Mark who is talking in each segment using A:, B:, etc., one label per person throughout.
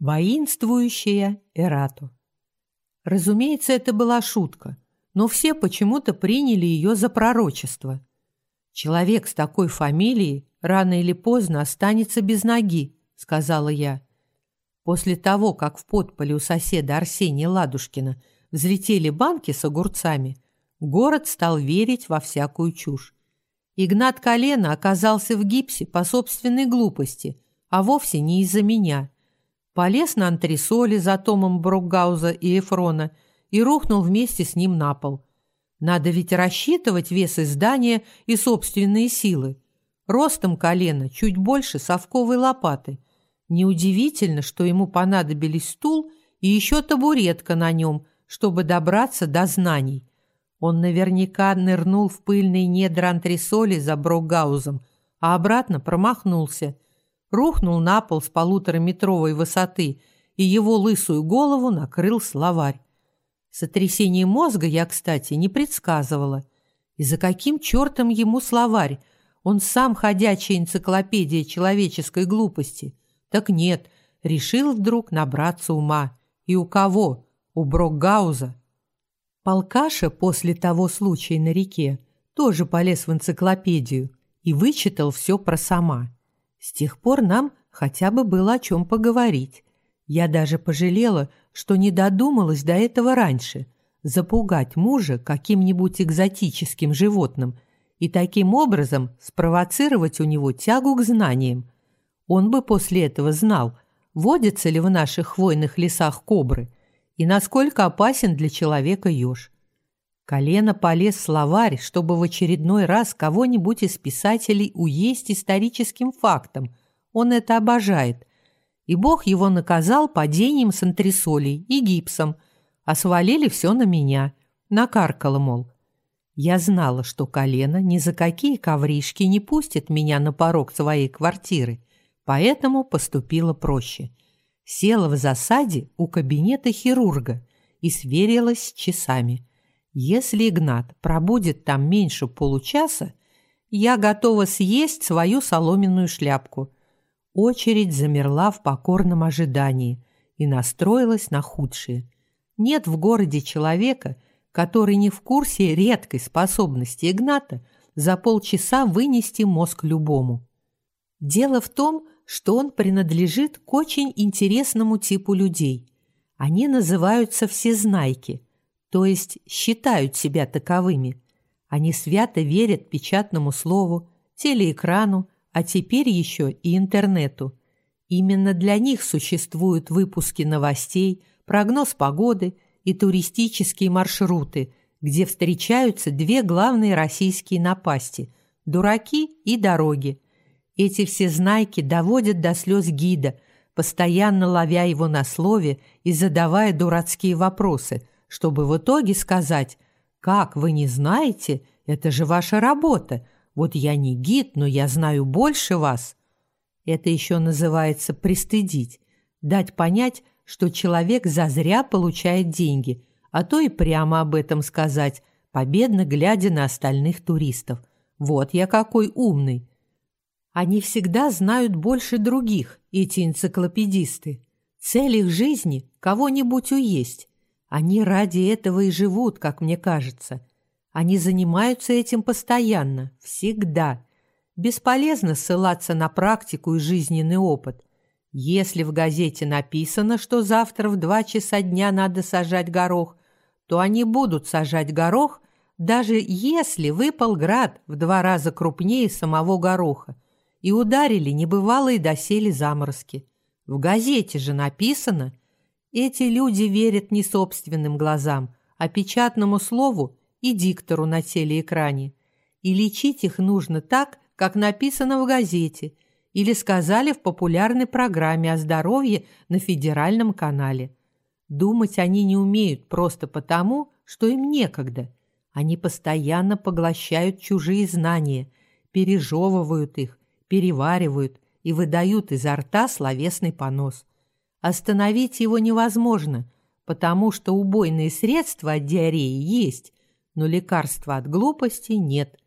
A: Воинствующая Эрату. Разумеется, это была шутка, но все почему-то приняли ее за пророчество. Человек с такой фамилией рано или поздно останется без ноги, сказала я. После того, как в подполе у соседа Арсения Ладушкина взлетели банки с огурцами, город стал верить во всякую чушь. Игнат Колено оказался в гипсе по собственной глупости, а вовсе не из-за меня. Полез на антресоли за Томом Брокгауза и Эфрона и рухнул вместе с ним на пол. Надо ведь рассчитывать вес издания и собственные силы. Ростом колено чуть больше совковой лопаты. Неудивительно, что ему понадобились стул и еще табуретка на нем, чтобы добраться до знаний. Он наверняка нырнул в пыльные недра антресоли за Брокгаузом, а обратно промахнулся – рухнул на пол с полутораметровой высоты, и его лысую голову накрыл словарь. Сотрясение мозга я, кстати, не предсказывала. И за каким чертом ему словарь? Он сам ходячая энциклопедия человеческой глупости. Так нет, решил вдруг набраться ума. И у кого? У Брокгауза. Полкаша после того случая на реке тоже полез в энциклопедию и вычитал все про сама. С тех пор нам хотя бы было о чем поговорить. Я даже пожалела, что не додумалась до этого раньше, запугать мужа каким-нибудь экзотическим животным и таким образом спровоцировать у него тягу к знаниям. Он бы после этого знал, водятся ли в наших хвойных лесах кобры и насколько опасен для человека еж. Колено полез словарь, чтобы в очередной раз кого-нибудь из писателей уесть историческим фактом. Он это обожает. И Бог его наказал падением с антресолей и гипсом, а свалили все на меня. Накаркало, мол. Я знала, что колено ни за какие ковришки не пустит меня на порог своей квартиры, поэтому поступила проще. Села в засаде у кабинета хирурга и сверилась с часами – если Игнат пробудет там меньше получаса, я готова съесть свою соломенную шляпку. Очередь замерла в покорном ожидании и настроилась на худшее. Нет в городе человека, который не в курсе редкой способности Игната за полчаса вынести мозг любому. Дело в том, что он принадлежит к очень интересному типу людей. Они называются всезнайки – то есть считают себя таковыми. Они свято верят печатному слову, телеэкрану, а теперь еще и интернету. Именно для них существуют выпуски новостей, прогноз погоды и туристические маршруты, где встречаются две главные российские напасти – дураки и дороги. Эти все знайки доводят до слез гида, постоянно ловя его на слове и задавая дурацкие вопросы – чтобы в итоге сказать «Как, вы не знаете? Это же ваша работа. Вот я не гид, но я знаю больше вас». Это еще называется пристыдить, дать понять, что человек зазря получает деньги, а то и прямо об этом сказать, победно глядя на остальных туристов. Вот я какой умный. Они всегда знают больше других, эти энциклопедисты. Цель их жизни – кого-нибудь уесть, они ради этого и живут, как мне кажется. Они занимаются этим постоянно, всегда. Бесполезно ссылаться на практику и жизненный опыт. Если в газете написано, что завтра в два часа дня надо сажать горох, то они будут сажать горох, даже если выпал град в два раза крупнее самого гороха и ударили небывалые доселе заморозки. В газете же написано – эти люди верят не собственным глазам, а печатному слову и диктору на телеэкране. И лечить их нужно так, как написано в газете или сказали в популярной программе о здоровье на федеральном канале. Думать они не умеют просто потому, что им некогда. Они постоянно поглощают чужие знания, пережевывают их, переваривают и выдают изо рта словесный понос – Остановить его невозможно, потому что убойные средства от диареи есть, но лекарства от глупости нет.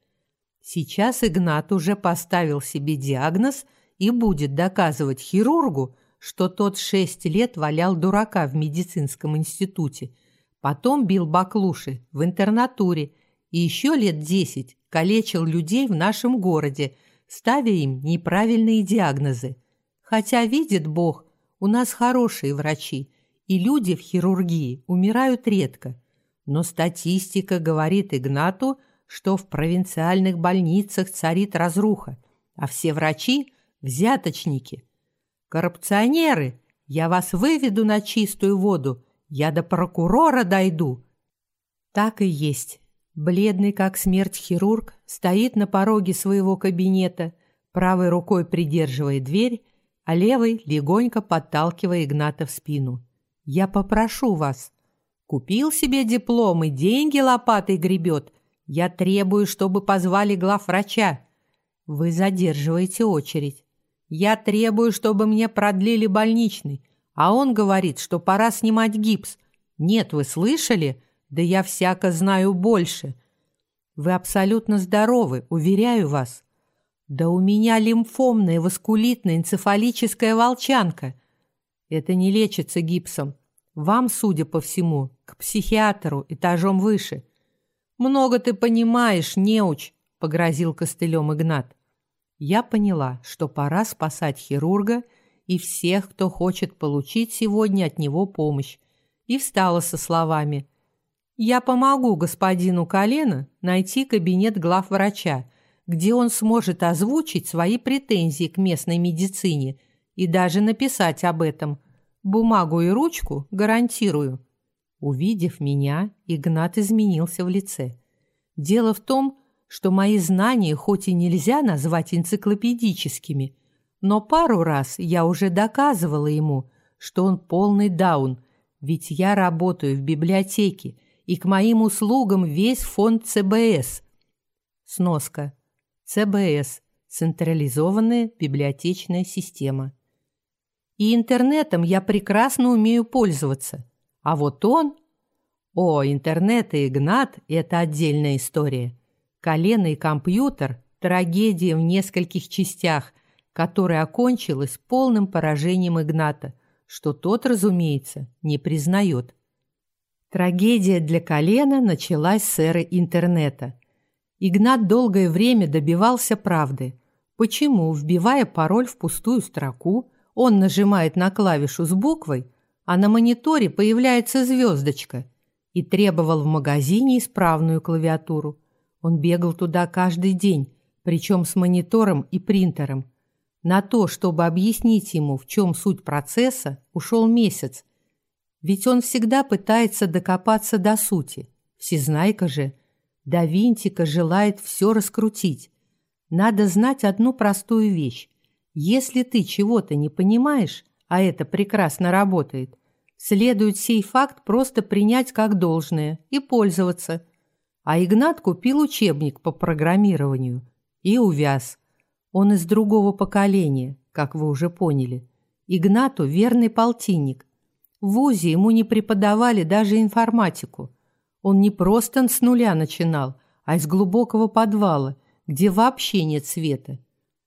A: Сейчас Игнат уже поставил себе диагноз и будет доказывать хирургу, что тот шесть лет валял дурака в медицинском институте, потом бил баклуши в интернатуре и еще лет десять калечил людей в нашем городе, ставя им неправильные диагнозы. Хотя, видит Бог, у нас хорошие врачи, и люди в хирургии умирают редко. Но статистика говорит Игнату, что в провинциальных больницах царит разруха, а все врачи – взяточники. Коррупционеры, я вас выведу на чистую воду, я до прокурора дойду. Так и есть. Бледный как смерть хирург стоит на пороге своего кабинета, правой рукой придерживая дверь, а левой легонько подталкивая Игната в спину. «Я попрошу вас. Купил себе диплом и деньги лопатой гребет. Я требую, чтобы позвали главврача. Вы задерживаете очередь. Я требую, чтобы мне продлили больничный, а он говорит, что пора снимать гипс. Нет, вы слышали? Да я всяко знаю больше. Вы абсолютно здоровы, уверяю вас. Да у меня лимфомная васкулитная энцефалическая волчанка. Это не лечится гипсом. Вам, судя по всему, к психиатру этажом выше. Много ты понимаешь, неуч, погрозил костылем Игнат. Я поняла, что пора спасать хирурга и всех, кто хочет получить сегодня от него помощь, и встала со словами: "Я помогу господину Колено найти кабинет главврача, где он сможет озвучить свои претензии к местной медицине и даже написать об этом. Бумагу и ручку гарантирую. Увидев меня, Игнат изменился в лице. Дело в том, что мои знания хоть и нельзя назвать энциклопедическими, но пару раз я уже доказывала ему, что он полный даун, ведь я работаю в библиотеке, и к моим услугам весь фонд ЦБС. Сноска. ЦБС – централизованная библиотечная система. И интернетом я прекрасно умею пользоваться. А вот он... О, интернет и Игнат – это отдельная история. Колено и компьютер – трагедия в нескольких частях, которая окончилась полным поражением Игната, что тот, разумеется, не признает. Трагедия для колена началась с эры интернета. Игнат долгое время добивался правды. Почему, вбивая пароль в пустую строку, он нажимает на клавишу с буквой, а на мониторе появляется звездочка, и требовал в магазине исправную клавиатуру. Он бегал туда каждый день, причем с монитором и принтером. На то, чтобы объяснить ему, в чем суть процесса, ушел месяц. Ведь он всегда пытается докопаться до сути. Всезнайка же. До винтика желает все раскрутить. Надо знать одну простую вещь. Если ты чего-то не понимаешь, а это прекрасно работает, следует сей факт просто принять как должное и пользоваться. А Игнат купил учебник по программированию и увяз. Он из другого поколения, как вы уже поняли. Игнату верный полтинник. В ВУЗе ему не преподавали даже информатику. Он не просто с нуля начинал, а из глубокого подвала, где вообще нет света.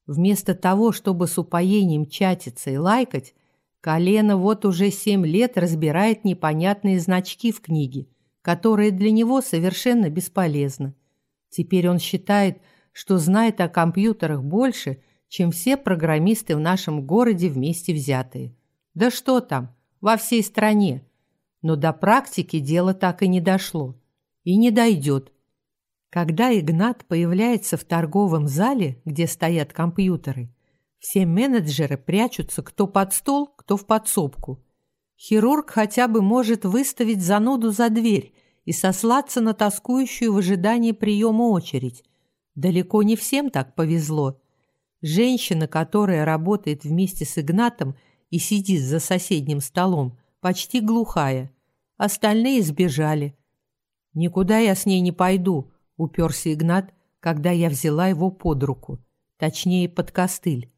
A: Вместо того, чтобы с упоением чатиться и лайкать, Колено вот уже семь лет разбирает непонятные значки в книге, которые для него совершенно бесполезны. Теперь он считает, что знает о компьютерах больше, чем все программисты в нашем городе вместе взятые. Да что там, во всей стране. Но до практики дело так и не дошло. И не дойдет, когда Игнат появляется в торговом зале, где стоят компьютеры, все менеджеры прячутся кто под стол, кто в подсобку. Хирург хотя бы может выставить зануду за дверь и сослаться на тоскующую в ожидании приема очередь. Далеко не всем так повезло. Женщина, которая работает вместе с Игнатом и сидит за соседним столом, почти глухая. Остальные сбежали. «Никуда я с ней не пойду», уперся Игнат, когда я взяла его под руку, точнее, под костыль.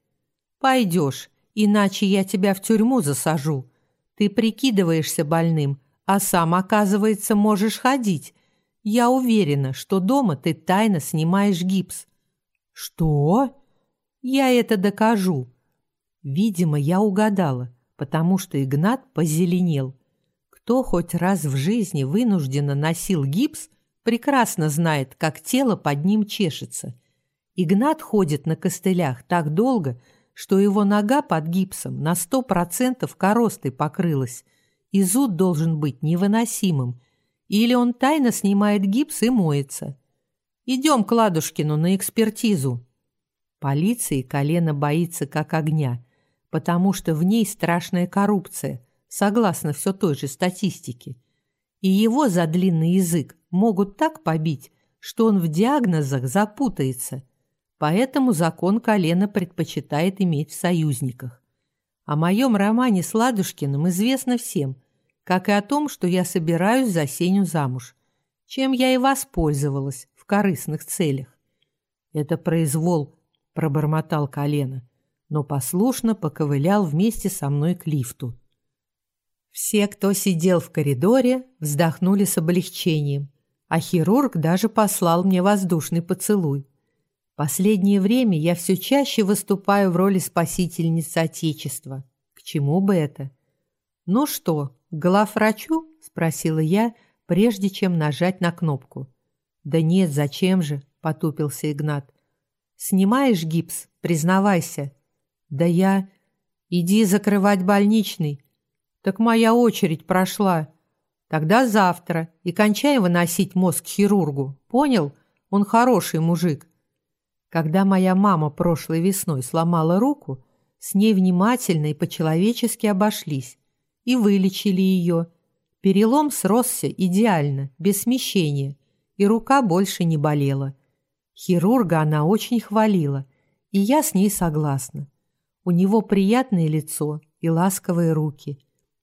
A: Пойдешь, иначе я тебя в тюрьму засажу. Ты прикидываешься больным, а сам, оказывается, можешь ходить. Я уверена, что дома ты тайно снимаешь гипс. Что? Я это докажу. Видимо, я угадала. Потому что Игнат позеленел. Кто хоть раз в жизни вынужденно носил гипс, прекрасно знает, как тело под ним чешется. Игнат ходит на костылях так долго, что его нога под гипсом на сто процентов коростой покрылась, и зуд должен быть невыносимым. Или он тайно снимает гипс и моется. Идем к Ладушкину на экспертизу. Полиции колено боится как огня, потому что в ней страшная коррупция, согласно все той же статистике. И его за длинный язык могут так побить, что он в диагнозах запутается – Поэтому закон колена предпочитает иметь в союзниках. О моем романе с Ладушкиным известно всем, как и о том, что я собираюсь за Сеню замуж, чем я и воспользовалась в корыстных целях. «Это произвол», — пробормотал колено, но послушно поковылял вместе со мной к лифту. Все, кто сидел в коридоре, вздохнули с облегчением, а хирург даже послал мне воздушный поцелуй. Последнее время я все чаще выступаю в роли спасительницы Отечества. К чему бы это? «Ну что, главврачу?» – спросила я, прежде чем нажать на кнопку. «Да нет, зачем же?» – потупился Игнат. «Снимаешь гипс? Признавайся». «Да я...» «Иди закрывать больничный». «Так моя очередь прошла». «Тогда завтра. И кончай выносить мозг хирургу. Понял? Он хороший мужик. Когда моя мама прошлой весной сломала руку, с ней внимательно и по-человечески обошлись и вылечили ее. Перелом сросся идеально, без смещения, и рука больше не болела. Хирурга она очень хвалила, и я с ней согласна. У него приятное лицо и ласковые руки.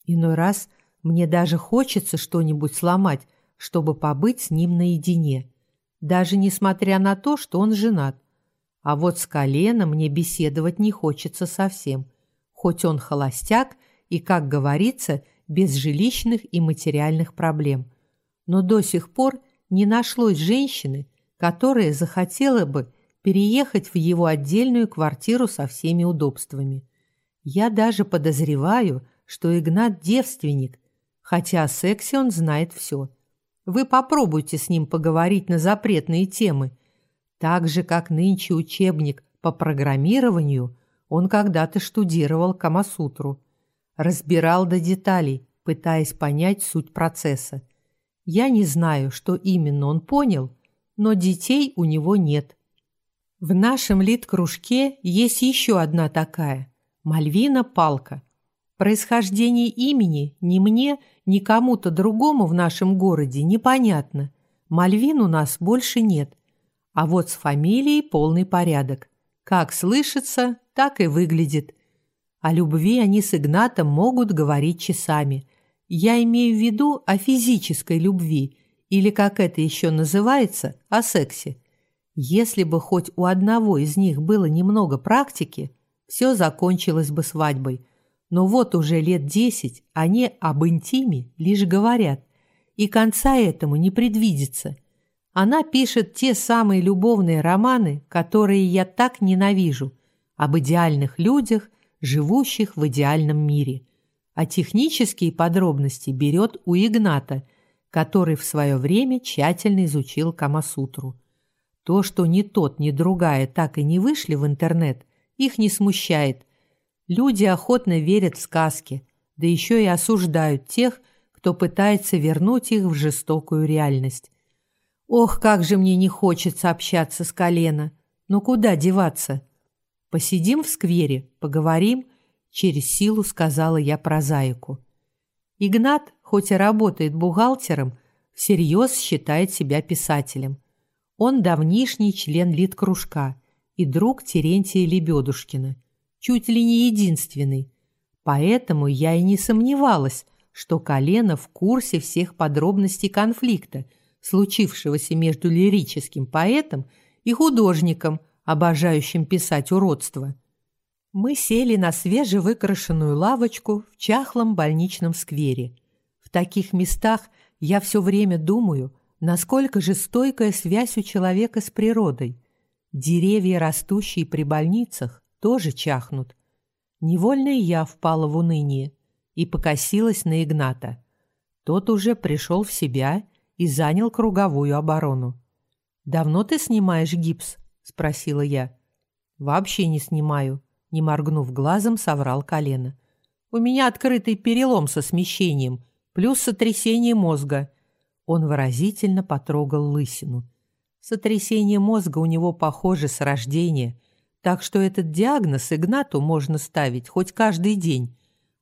A: Иной раз мне даже хочется что-нибудь сломать, чтобы побыть с ним наедине, даже несмотря на то, что он женат. А вот с коленом мне беседовать не хочется совсем, хоть он холостяк и, как говорится, без жилищных и материальных проблем. Но до сих пор не нашлось женщины, которая захотела бы переехать в его отдельную квартиру со всеми удобствами. Я даже подозреваю, что Игнат девственник, хотя о сексе он знает все. Вы попробуйте с ним поговорить на запретные темы, так же, как нынче учебник по программированию, он когда-то штудировал Камасутру. Разбирал до деталей, пытаясь понять суть процесса. Я не знаю, что именно он понял, но детей у него нет. В нашем лид-кружке есть еще одна такая – Мальвина Палка. Происхождение имени ни мне, ни кому-то другому в нашем городе непонятно. Мальвин у нас больше нет. А вот с фамилией полный порядок. Как слышится, так и выглядит. О любви они с Игнатом могут говорить часами. Я имею в виду о физической любви, или, как это еще называется, о сексе. Если бы хоть у одного из них было немного практики, все закончилось бы свадьбой. Но вот уже лет десять они об интиме лишь говорят, и конца этому не предвидится – она пишет те самые любовные романы, которые я так ненавижу, об идеальных людях, живущих в идеальном мире. А технические подробности берет у Игната, который в свое время тщательно изучил Камасутру. То, что ни тот, ни другая так и не вышли в интернет, их не смущает. Люди охотно верят в сказки, да еще и осуждают тех, кто пытается вернуть их в жестокую реальность. Ох, как же мне не хочется общаться с колена. Но куда деваться? Посидим в сквере, поговорим, через силу сказала я прозаику. Игнат, хоть и работает бухгалтером, всерьез считает себя писателем. Он давнишний член литкружка и друг Терентия Лебедушкина, чуть ли не единственный. Поэтому я и не сомневалась, что колено в курсе всех подробностей конфликта – случившегося между лирическим поэтом и художником, обожающим писать уродство. Мы сели на свежевыкрашенную лавочку в чахлом больничном сквере. В таких местах я все время думаю, насколько же стойкая связь у человека с природой. Деревья, растущие при больницах, тоже чахнут. Невольно и я впала в уныние и покосилась на Игната. Тот уже пришел в себя и занял круговую оборону. «Давно ты снимаешь гипс?» – спросила я. «Вообще не снимаю», – не моргнув глазом, соврал колено. «У меня открытый перелом со смещением, плюс сотрясение мозга». Он выразительно потрогал лысину. Сотрясение мозга у него, похоже, с рождения, так что этот диагноз Игнату можно ставить хоть каждый день.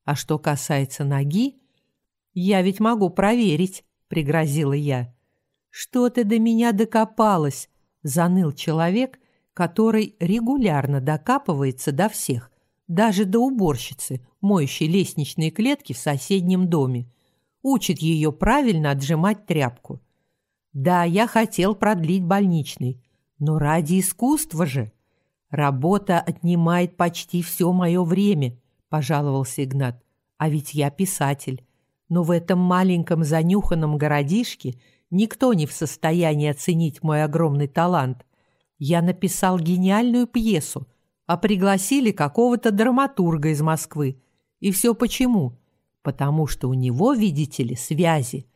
A: А что касается ноги, я ведь могу проверить, пригрозила я. Что ты до меня докопалась? заныл человек, который регулярно докапывается до всех, даже до уборщицы, моющей лестничные клетки в соседнем доме. Учит ее правильно отжимать тряпку. Да, я хотел продлить больничный, но ради искусства же. Работа отнимает почти все мое время, пожаловался Игнат. А ведь я писатель. Но в этом маленьком занюханном городишке никто не в состоянии оценить мой огромный талант. Я написал гениальную пьесу, а пригласили какого-то драматурга из Москвы. И все почему? Потому что у него, видите ли, связи.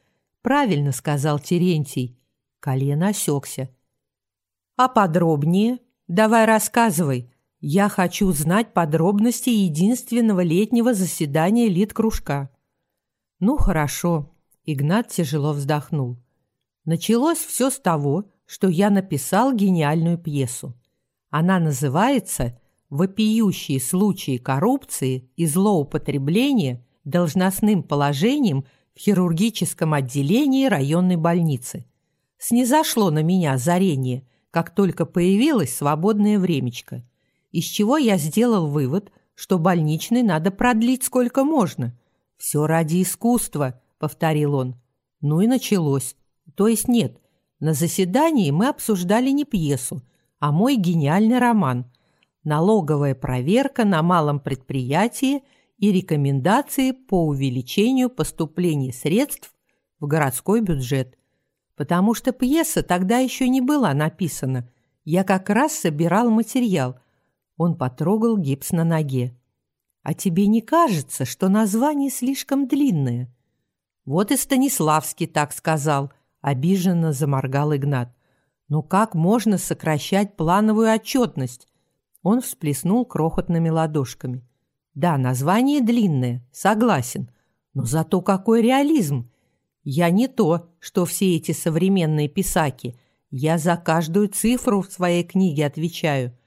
A: Правильно сказал Терентий. Колено осекся. А подробнее? Давай рассказывай. Я хочу знать подробности единственного летнего заседания лит-кружка. Ну, хорошо. Игнат тяжело вздохнул. Началось все с того, что я написал гениальную пьесу. Она называется «Вопиющие случаи коррупции и злоупотребления должностным положением в хирургическом отделении районной больницы». Снизошло на меня озарение, как только появилось свободное времечко, из чего я сделал вывод, что больничный надо продлить сколько можно. «Все ради искусства», — повторил он. Ну и началось. То есть нет, на заседании мы обсуждали не пьесу, а мой гениальный роман «Налоговая проверка на малом предприятии и рекомендации по увеличению поступлений средств в городской бюджет потому что пьеса тогда еще не была написана. Я как раз собирал материал. Он потрогал гипс на ноге. А тебе не кажется, что название слишком длинное? Вот и Станиславский так сказал, обиженно заморгал Игнат. Но как можно сокращать плановую отчетность? Он всплеснул крохотными ладошками. Да, название длинное, согласен. Но зато какой реализм! Я не то, что все эти современные писаки. Я за каждую цифру в своей книге отвечаю.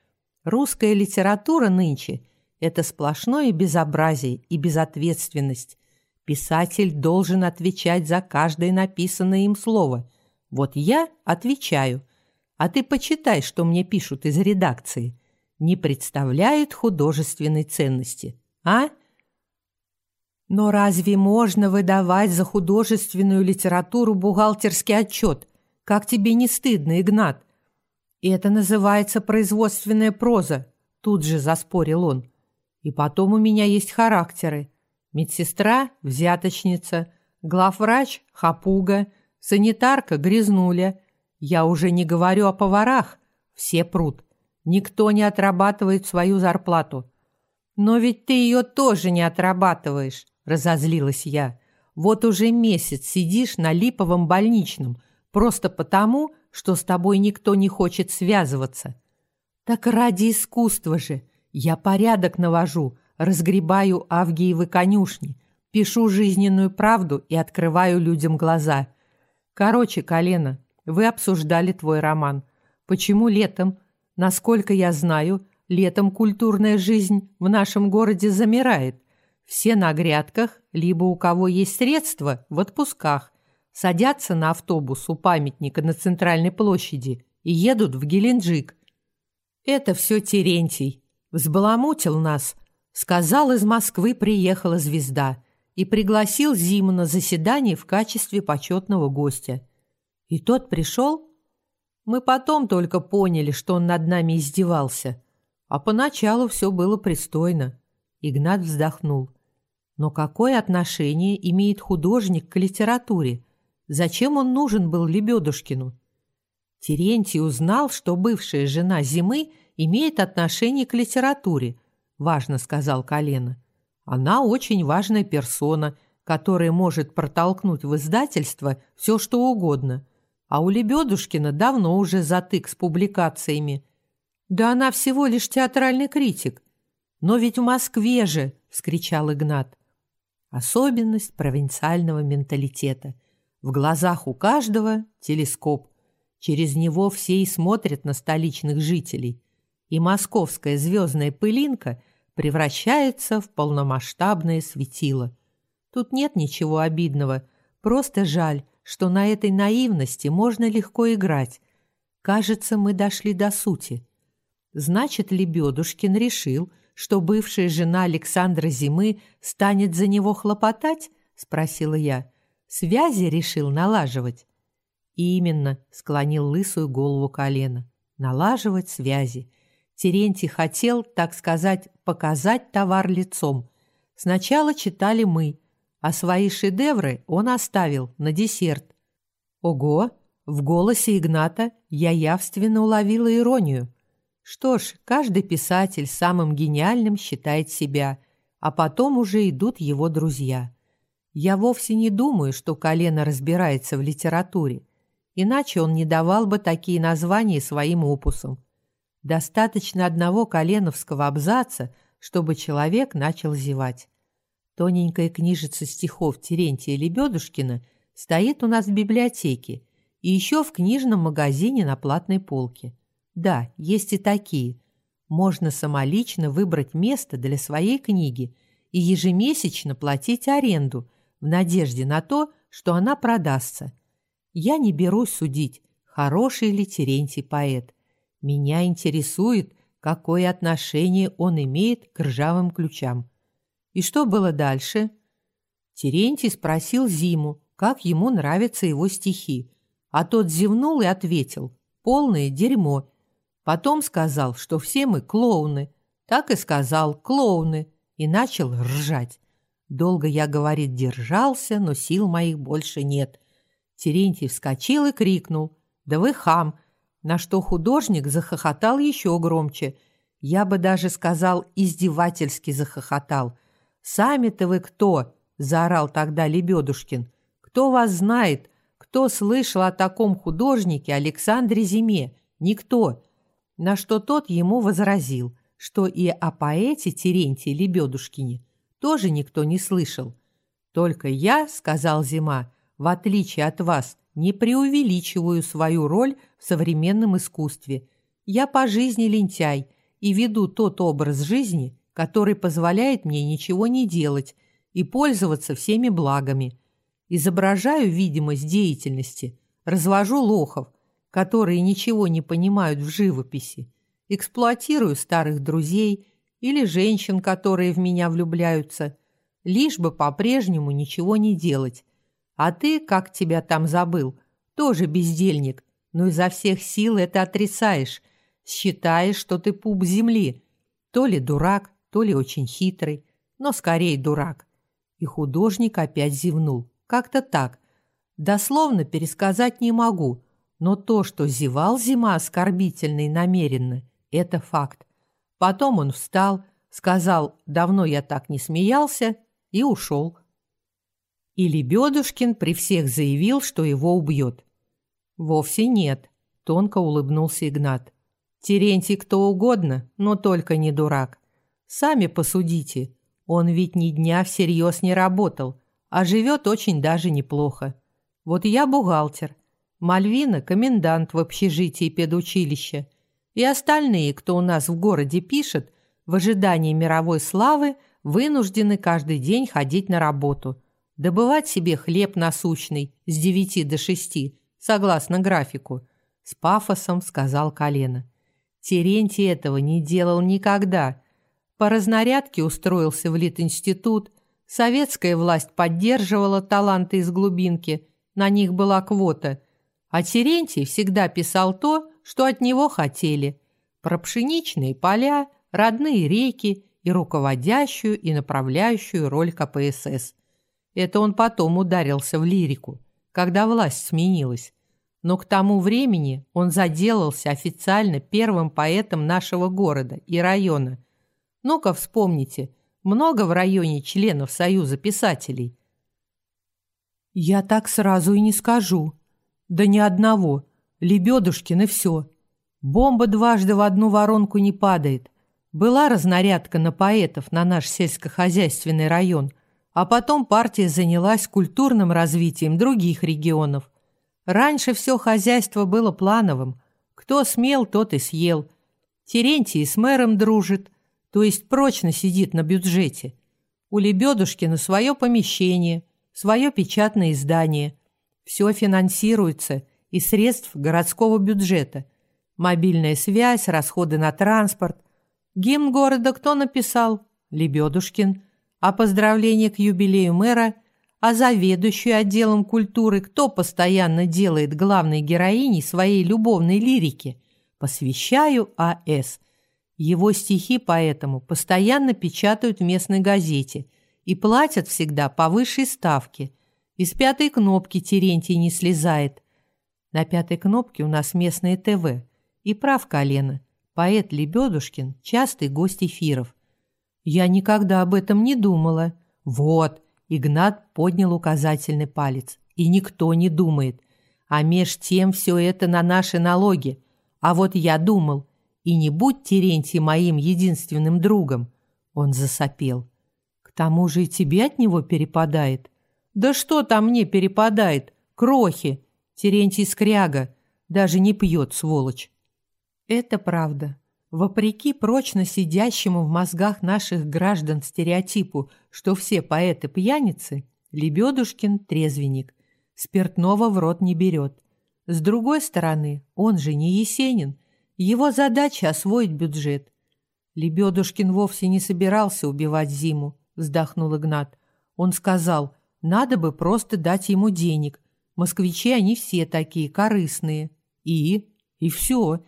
A: Русская литература нынче – это сплошное безобразие и безответственность. Писатель должен отвечать за каждое написанное им слово. Вот я отвечаю. А ты почитай, что мне пишут из редакции. Не представляет художественной ценности. А? Но разве можно выдавать за художественную литературу бухгалтерский отчет? Как тебе не стыдно, Игнат? Это называется производственная проза, тут же заспорил он. И потом у меня есть характеры. Медсестра – взяточница, главврач – хапуга, санитарка – грязнуля. Я уже не говорю о поварах, все прут. Никто не отрабатывает свою зарплату. Но ведь ты ее тоже не отрабатываешь. – разозлилась я. «Вот уже месяц сидишь на липовом больничном, просто потому, что с тобой никто не хочет связываться». «Так ради искусства же! Я порядок навожу, разгребаю Авгиевы конюшни, пишу жизненную правду и открываю людям глаза. Короче, колено, вы обсуждали твой роман. Почему летом? Насколько я знаю, летом культурная жизнь в нашем городе замирает. Все на грядках, либо у кого есть средства, в отпусках, садятся на автобус у памятника на центральной площади и едут в Геленджик. Это все Терентий. Взбаламутил нас. Сказал, из Москвы приехала звезда и пригласил Зиму на заседание в качестве почетного гостя. И тот пришел? Мы потом только поняли, что он над нами издевался. А поначалу все было пристойно. Игнат вздохнул. Но какое отношение имеет художник к литературе? Зачем он нужен был Лебедушкину? Терентий узнал, что бывшая жена Зимы имеет отношение к литературе. – важно сказал Колено. «Она очень важная персона, которая может протолкнуть в издательство все, что угодно. А у Лебедушкина давно уже затык с публикациями. Да она всего лишь театральный критик. Но ведь в Москве же!» – вскричал Игнат. Особенность провинциального менталитета. В глазах у каждого телескоп. Через него все и смотрят на столичных жителей. И московская звездная пылинка превращается в полномасштабное светило. Тут нет ничего обидного, просто жаль, что на этой наивности можно легко играть. Кажется, мы дошли до сути. Значит ли Бедушкин решил, что бывшая жена Александра Зимы станет за него хлопотать? Спросила я. Связи решил налаживать. «Именно», — склонил лысую голову колено. «Налаживать связи. Терентий хотел, так сказать, показать товар лицом. Сначала читали мы, а свои шедевры он оставил на десерт. Ого! В голосе Игната я явственно уловила иронию. Что ж, каждый писатель самым гениальным считает себя, а потом уже идут его друзья. Я вовсе не думаю, что колено разбирается в литературе иначе он не давал бы такие названия своим опусам. Достаточно одного коленовского абзаца, чтобы человек начал зевать. Тоненькая книжица стихов Терентия Лебедушкина стоит у нас в библиотеке и еще в книжном магазине на платной полке. Да, есть и такие. Можно самолично выбрать место для своей книги и ежемесячно платить аренду в надежде на то, что она продастся – я не берусь судить, хороший ли Терентий поэт. Меня интересует, какое отношение он имеет к ржавым ключам. И что было дальше? Терентий спросил Зиму, как ему нравятся его стихи, а тот зевнул и ответил «полное дерьмо». Потом сказал, что все мы клоуны. Так и сказал «клоуны» и начал ржать. Долго я, говорит, держался, но сил моих больше нет. Терентий вскочил и крикнул «Да вы хам!», на что художник захохотал еще громче. Я бы даже сказал, издевательски захохотал. «Сами-то вы кто?» – заорал тогда Лебедушкин. «Кто вас знает? Кто слышал о таком художнике Александре Зиме? Никто!» На что тот ему возразил, что и о поэте Терентии Лебедушкине тоже никто не слышал. «Только я, — сказал Зима, в отличие от вас, не преувеличиваю свою роль в современном искусстве. Я по жизни лентяй и веду тот образ жизни, который позволяет мне ничего не делать и пользоваться всеми благами. Изображаю видимость деятельности, развожу лохов, которые ничего не понимают в живописи, эксплуатирую старых друзей или женщин, которые в меня влюбляются, лишь бы по-прежнему ничего не делать, а ты, как тебя там забыл, тоже бездельник, но изо всех сил это отрицаешь, считаешь, что ты пуп земли. То ли дурак, то ли очень хитрый, но скорее дурак. И художник опять зевнул. Как-то так. Дословно пересказать не могу, но то, что зевал зима оскорбительно и намеренно, это факт. Потом он встал, сказал «давно я так не смеялся» и ушел. И Лебедушкин при всех заявил, что его убьет. «Вовсе нет», — тонко улыбнулся Игнат. «Терентий кто угодно, но только не дурак. Сами посудите, он ведь ни дня всерьез не работал, а живет очень даже неплохо. Вот я бухгалтер, Мальвина – комендант в общежитии педучилища, и остальные, кто у нас в городе пишет, в ожидании мировой славы вынуждены каждый день ходить на работу – добывать себе хлеб насущный с девяти до шести, согласно графику, с пафосом сказал Колено. Терентий этого не делал никогда. По разнарядке устроился в Литинститут, советская власть поддерживала таланты из глубинки, на них была квота, а Терентий всегда писал то, что от него хотели. Про пшеничные поля, родные реки и руководящую и направляющую роль КПСС – это он потом ударился в лирику, когда власть сменилась. Но к тому времени он заделался официально первым поэтом нашего города и района. Ну-ка вспомните, много в районе членов Союза писателей? Я так сразу и не скажу. Да ни одного. Лебедушкин и все. Бомба дважды в одну воронку не падает. Была разнарядка на поэтов на наш сельскохозяйственный район, а потом партия занялась культурным развитием других регионов. Раньше все хозяйство было плановым. Кто смел, тот и съел. Терентий с мэром дружит, то есть прочно сидит на бюджете. У Лебедушкина свое помещение, свое печатное издание. Все финансируется из средств городского бюджета. Мобильная связь, расходы на транспорт. Гимн города кто написал? Лебедушкин. А поздравление к юбилею мэра – а заведующую отделом культуры кто постоянно делает главной героиней своей любовной лирики? Посвящаю А.С. Его стихи поэтому постоянно печатают в местной газете и платят всегда по высшей ставке. Из пятой кнопки Терентий не слезает. На пятой кнопке у нас местное ТВ. И прав колено. Поэт Лебедушкин – частый гость эфиров. Я никогда об этом не думала. Вот, Игнат поднял указательный палец. И никто не думает. А меж тем все это на наши налоги. А вот я думал, и не будь Терентий моим единственным другом. Он засопел. К тому же и тебе от него перепадает. Да что там мне перепадает? Крохи. Терентий скряга. Даже не пьет, сволочь. Это правда. Вопреки прочно сидящему в мозгах наших граждан стереотипу, что все поэты пьяницы, Лебедушкин – трезвенник, спиртного в рот не берет. С другой стороны, он же не Есенин, его задача – освоить бюджет. Лебедушкин вовсе не собирался убивать Зиму, вздохнул Игнат. Он сказал, надо бы просто дать ему денег. Москвичи они все такие корыстные. И? И все.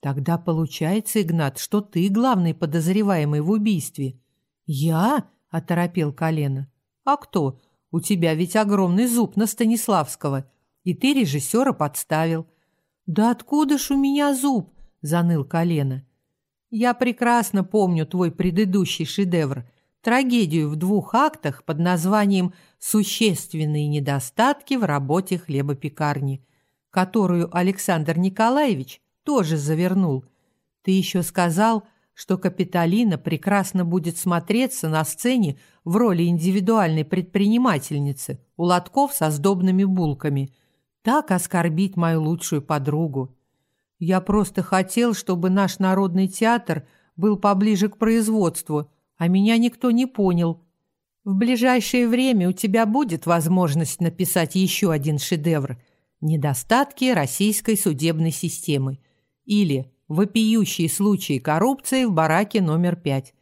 A: Тогда получается, Игнат, что ты главный подозреваемый в убийстве. Я? оторопел колено. А кто? У тебя ведь огромный зуб на Станиславского, и ты режиссера подставил. Да откуда ж у меня зуб? Заныл колено. Я прекрасно помню твой предыдущий шедевр, трагедию в двух актах под названием Существенные недостатки в работе хлебопекарни, которую Александр Николаевич тоже завернул. Ты еще сказал, что Капитолина прекрасно будет смотреться на сцене в роли индивидуальной предпринимательницы у лотков со сдобными булками. Так оскорбить мою лучшую подругу. Я просто хотел, чтобы наш народный театр был поближе к производству, а меня никто не понял. В ближайшее время у тебя будет возможность написать еще один шедевр «Недостатки российской судебной системы» или «Вопиющие случаи коррупции в бараке номер пять».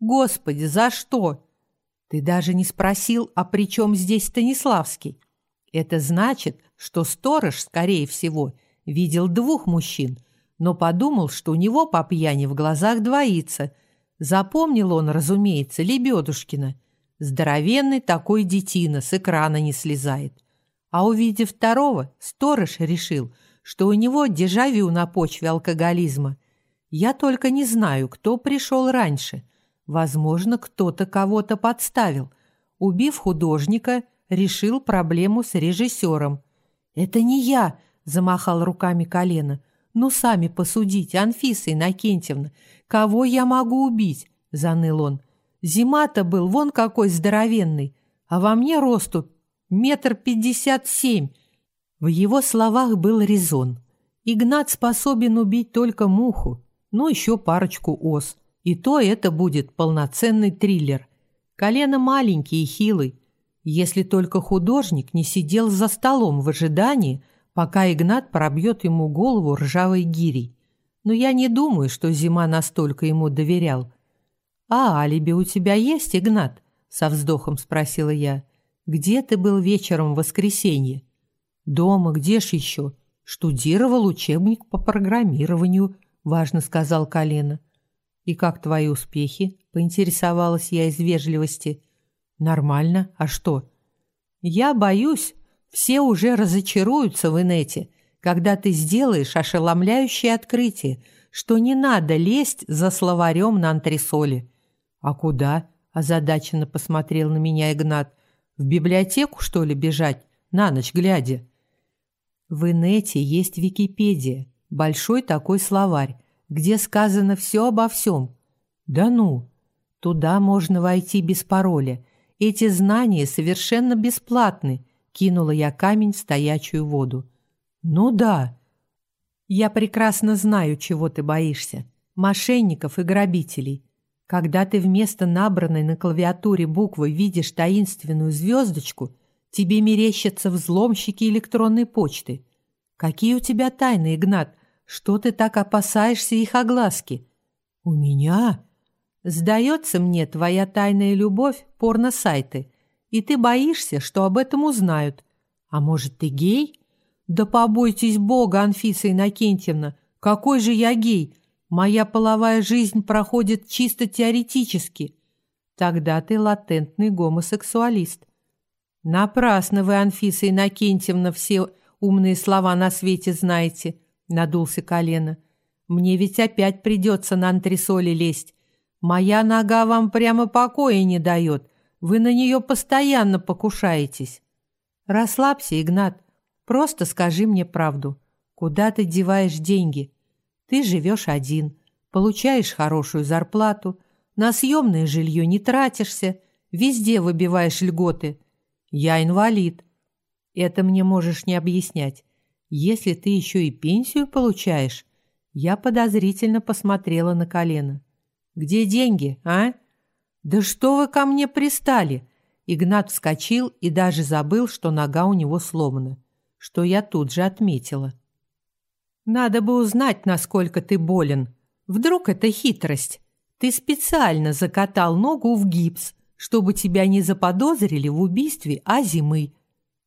A: Господи, за что? Ты даже не спросил, а при чем здесь Станиславский? Это значит, что сторож, скорее всего, видел двух мужчин, но подумал, что у него по пьяни в глазах двоится. Запомнил он, разумеется, Лебедушкина. Здоровенный такой детина с экрана не слезает. А увидев второго, сторож решил, что у него дежавю на почве алкоголизма. Я только не знаю, кто пришел раньше. Возможно, кто-то кого-то подставил. Убив художника, решил проблему с режиссером. «Это не я!» – замахал руками колено. «Ну, сами посудите, Анфиса Иннокентьевна, кого я могу убить?» – заныл он. «Зима-то был вон какой здоровенный, а во мне росту метр пятьдесят семь, в его словах был резон. Игнат способен убить только муху, ну еще парочку ос. И то это будет полноценный триллер. Колено маленький и хилый. Если только художник не сидел за столом в ожидании, пока Игнат пробьет ему голову ржавой гирей. Но я не думаю, что Зима настолько ему доверял. «А алиби у тебя есть, Игнат?» – со вздохом спросила я. «Где ты был вечером в воскресенье?» «Дома, где ж еще? Штудировал учебник по программированию», – важно сказал Колено. «И как твои успехи?» – поинтересовалась я из вежливости. «Нормально. А что?» «Я боюсь, все уже разочаруются в инете, когда ты сделаешь ошеломляющее открытие, что не надо лезть за словарем на антресоли. «А куда?» – озадаченно посмотрел на меня Игнат. «В библиотеку, что ли, бежать? На ночь глядя?» В инете есть Википедия, большой такой словарь, где сказано все обо всем. Да ну! Туда можно войти без пароля. Эти знания совершенно бесплатны, кинула я камень в стоячую воду. Ну да. Я прекрасно знаю, чего ты боишься. Мошенников и грабителей. Когда ты вместо набранной на клавиатуре буквы видишь таинственную звездочку, тебе мерещатся взломщики электронной почты. Какие у тебя тайны, Игнат? Что ты так опасаешься их огласки? У меня? Сдается мне твоя тайная любовь – порно-сайты, и ты боишься, что об этом узнают. А может, ты гей? Да побойтесь Бога, Анфиса Иннокентьевна, какой же я гей? Моя половая жизнь проходит чисто теоретически. Тогда ты латентный гомосексуалист. Напрасно вы, Анфиса Иннокентьевна, все умные слова на свете знаете надулся колено. Мне ведь опять придется на антресоли лезть. Моя нога вам прямо покоя не дает. Вы на нее постоянно покушаетесь. Расслабься, Игнат. Просто скажи мне правду. Куда ты деваешь деньги? Ты живешь один, получаешь хорошую зарплату, на съемное жилье не тратишься, везде выбиваешь льготы. Я инвалид. Это мне можешь не объяснять. Если ты еще и пенсию получаешь, я подозрительно посмотрела на колено. Где деньги, а? Да что вы ко мне пристали? Игнат вскочил и даже забыл, что нога у него сломана, что я тут же отметила. Надо бы узнать, насколько ты болен. Вдруг это хитрость. Ты специально закатал ногу в гипс, чтобы тебя не заподозрили в убийстве Азимы.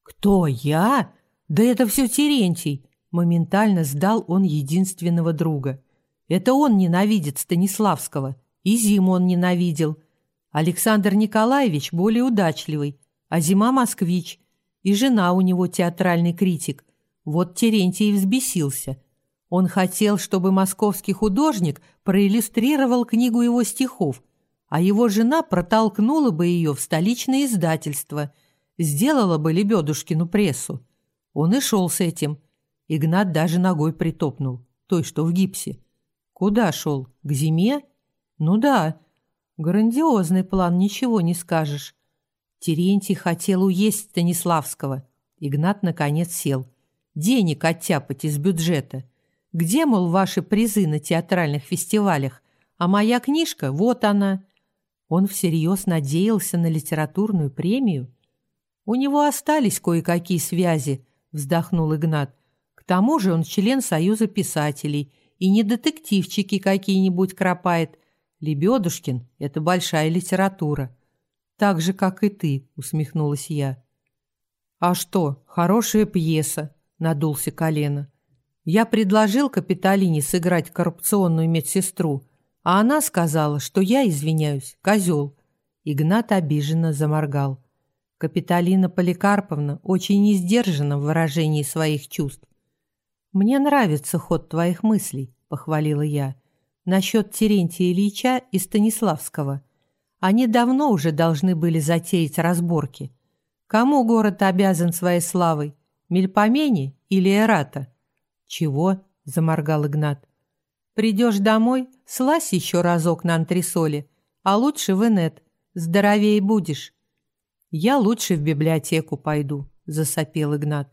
A: Кто я? «Да это все Терентий!» Моментально сдал он единственного друга. «Это он ненавидит Станиславского. И Зиму он ненавидел. Александр Николаевич более удачливый, а Зима москвич. И жена у него театральный критик. Вот Терентий взбесился. Он хотел, чтобы московский художник проиллюстрировал книгу его стихов, а его жена протолкнула бы ее в столичное издательство, сделала бы Лебедушкину прессу. Он и шел с этим. Игнат даже ногой притопнул, той, что в гипсе. Куда шел? К зиме? Ну да. Грандиозный план, ничего не скажешь. Терентий хотел уесть Станиславского. Игнат наконец сел. Денег оттяпать из бюджета. Где, мол, ваши призы на театральных фестивалях? А моя книжка, вот она. Он всерьез надеялся на литературную премию. У него остались кое-какие связи, вздохнул Игнат. К тому же он член Союза писателей и не детективчики какие-нибудь кропает. Лебедушкин — это большая литература. Так же, как и ты, усмехнулась я. А что, хорошая пьеса, надулся колено. Я предложил Капитолине сыграть коррупционную медсестру, а она сказала, что я извиняюсь, козел. Игнат обиженно заморгал. Капиталина Поликарповна очень несдержана в выражении своих чувств. «Мне нравится ход твоих мыслей», — похвалила я, «насчет Терентия Ильича и Станиславского. Они давно уже должны были затеять разборки. Кому город обязан своей славой? Мельпомене или Эрата?» «Чего?» — заморгал Игнат. «Придешь домой, слазь еще разок на антресоле, а лучше в инет. Здоровее будешь. «Я лучше в библиотеку пойду», — засопел Игнат.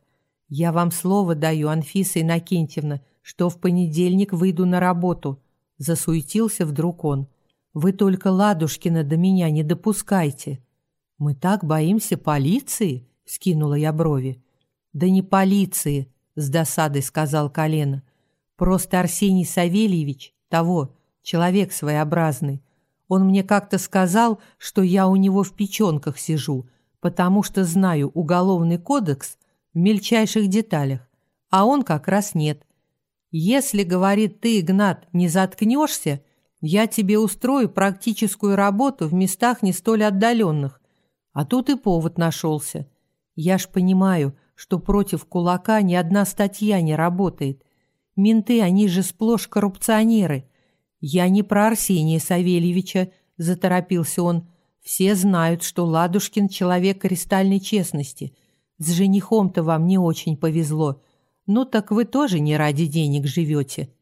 A: «Я вам слово даю, Анфиса Иннокентьевна, что в понедельник выйду на работу», — засуетился вдруг он. «Вы только Ладушкина до меня не допускайте». «Мы так боимся полиции?» — скинула я брови. «Да не полиции», — с досадой сказал Колено. «Просто Арсений Савельевич, того, человек своеобразный, он мне как-то сказал, что я у него в печенках сижу, потому что знаю уголовный кодекс в мельчайших деталях, а он как раз нет. Если, говорит ты, Игнат, не заткнешься, я тебе устрою практическую работу в местах не столь отдаленных. А тут и повод нашелся. Я ж понимаю, что против кулака ни одна статья не работает. Менты, они же сплошь коррупционеры – я не про Арсения Савельевича, заторопился он. «Все знают, что Ладушкин человек кристальной честности. С женихом-то вам не очень повезло. Ну так вы тоже не ради денег живете».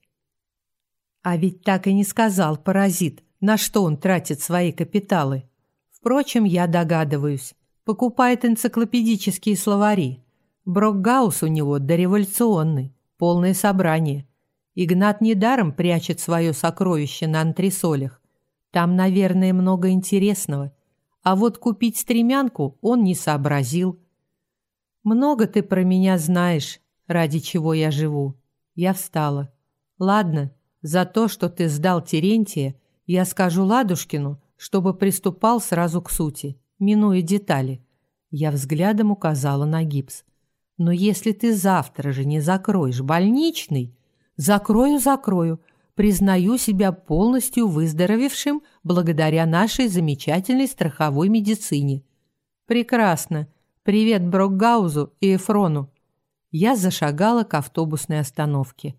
A: А ведь так и не сказал паразит, на что он тратит свои капиталы. Впрочем, я догадываюсь. Покупает энциклопедические словари. Брокгаус у него дореволюционный, полное собрание. Игнат недаром прячет свое сокровище на антресолях. Там, наверное, много интересного. А вот купить стремянку он не сообразил. «Много ты про меня знаешь, ради чего я живу». Я встала. «Ладно, за то, что ты сдал Терентия, я скажу Ладушкину, чтобы приступал сразу к сути, минуя детали». Я взглядом указала на гипс. «Но если ты завтра же не закроешь больничный...» «Закрою, закрою. Признаю себя полностью выздоровевшим благодаря нашей замечательной страховой медицине». «Прекрасно. Привет Брокгаузу и Эфрону». Я зашагала к автобусной остановке.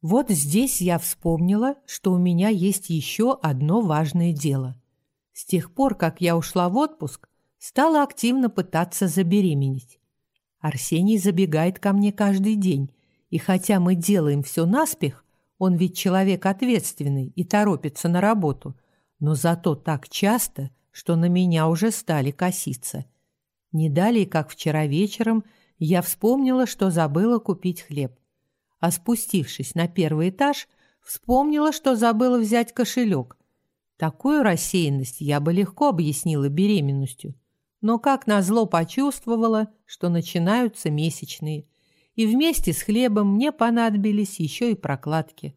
A: Вот здесь я вспомнила, что у меня есть еще одно важное дело. С тех пор, как я ушла в отпуск, стала активно пытаться забеременеть. Арсений забегает ко мне каждый день, и хотя мы делаем все наспех, он ведь человек ответственный и торопится на работу, но зато так часто, что на меня уже стали коситься. Не далее, как вчера вечером, я вспомнила, что забыла купить хлеб а спустившись на первый этаж, вспомнила, что забыла взять кошелек. Такую рассеянность я бы легко объяснила беременностью, но как назло почувствовала, что начинаются месячные, и вместе с хлебом мне понадобились еще и прокладки.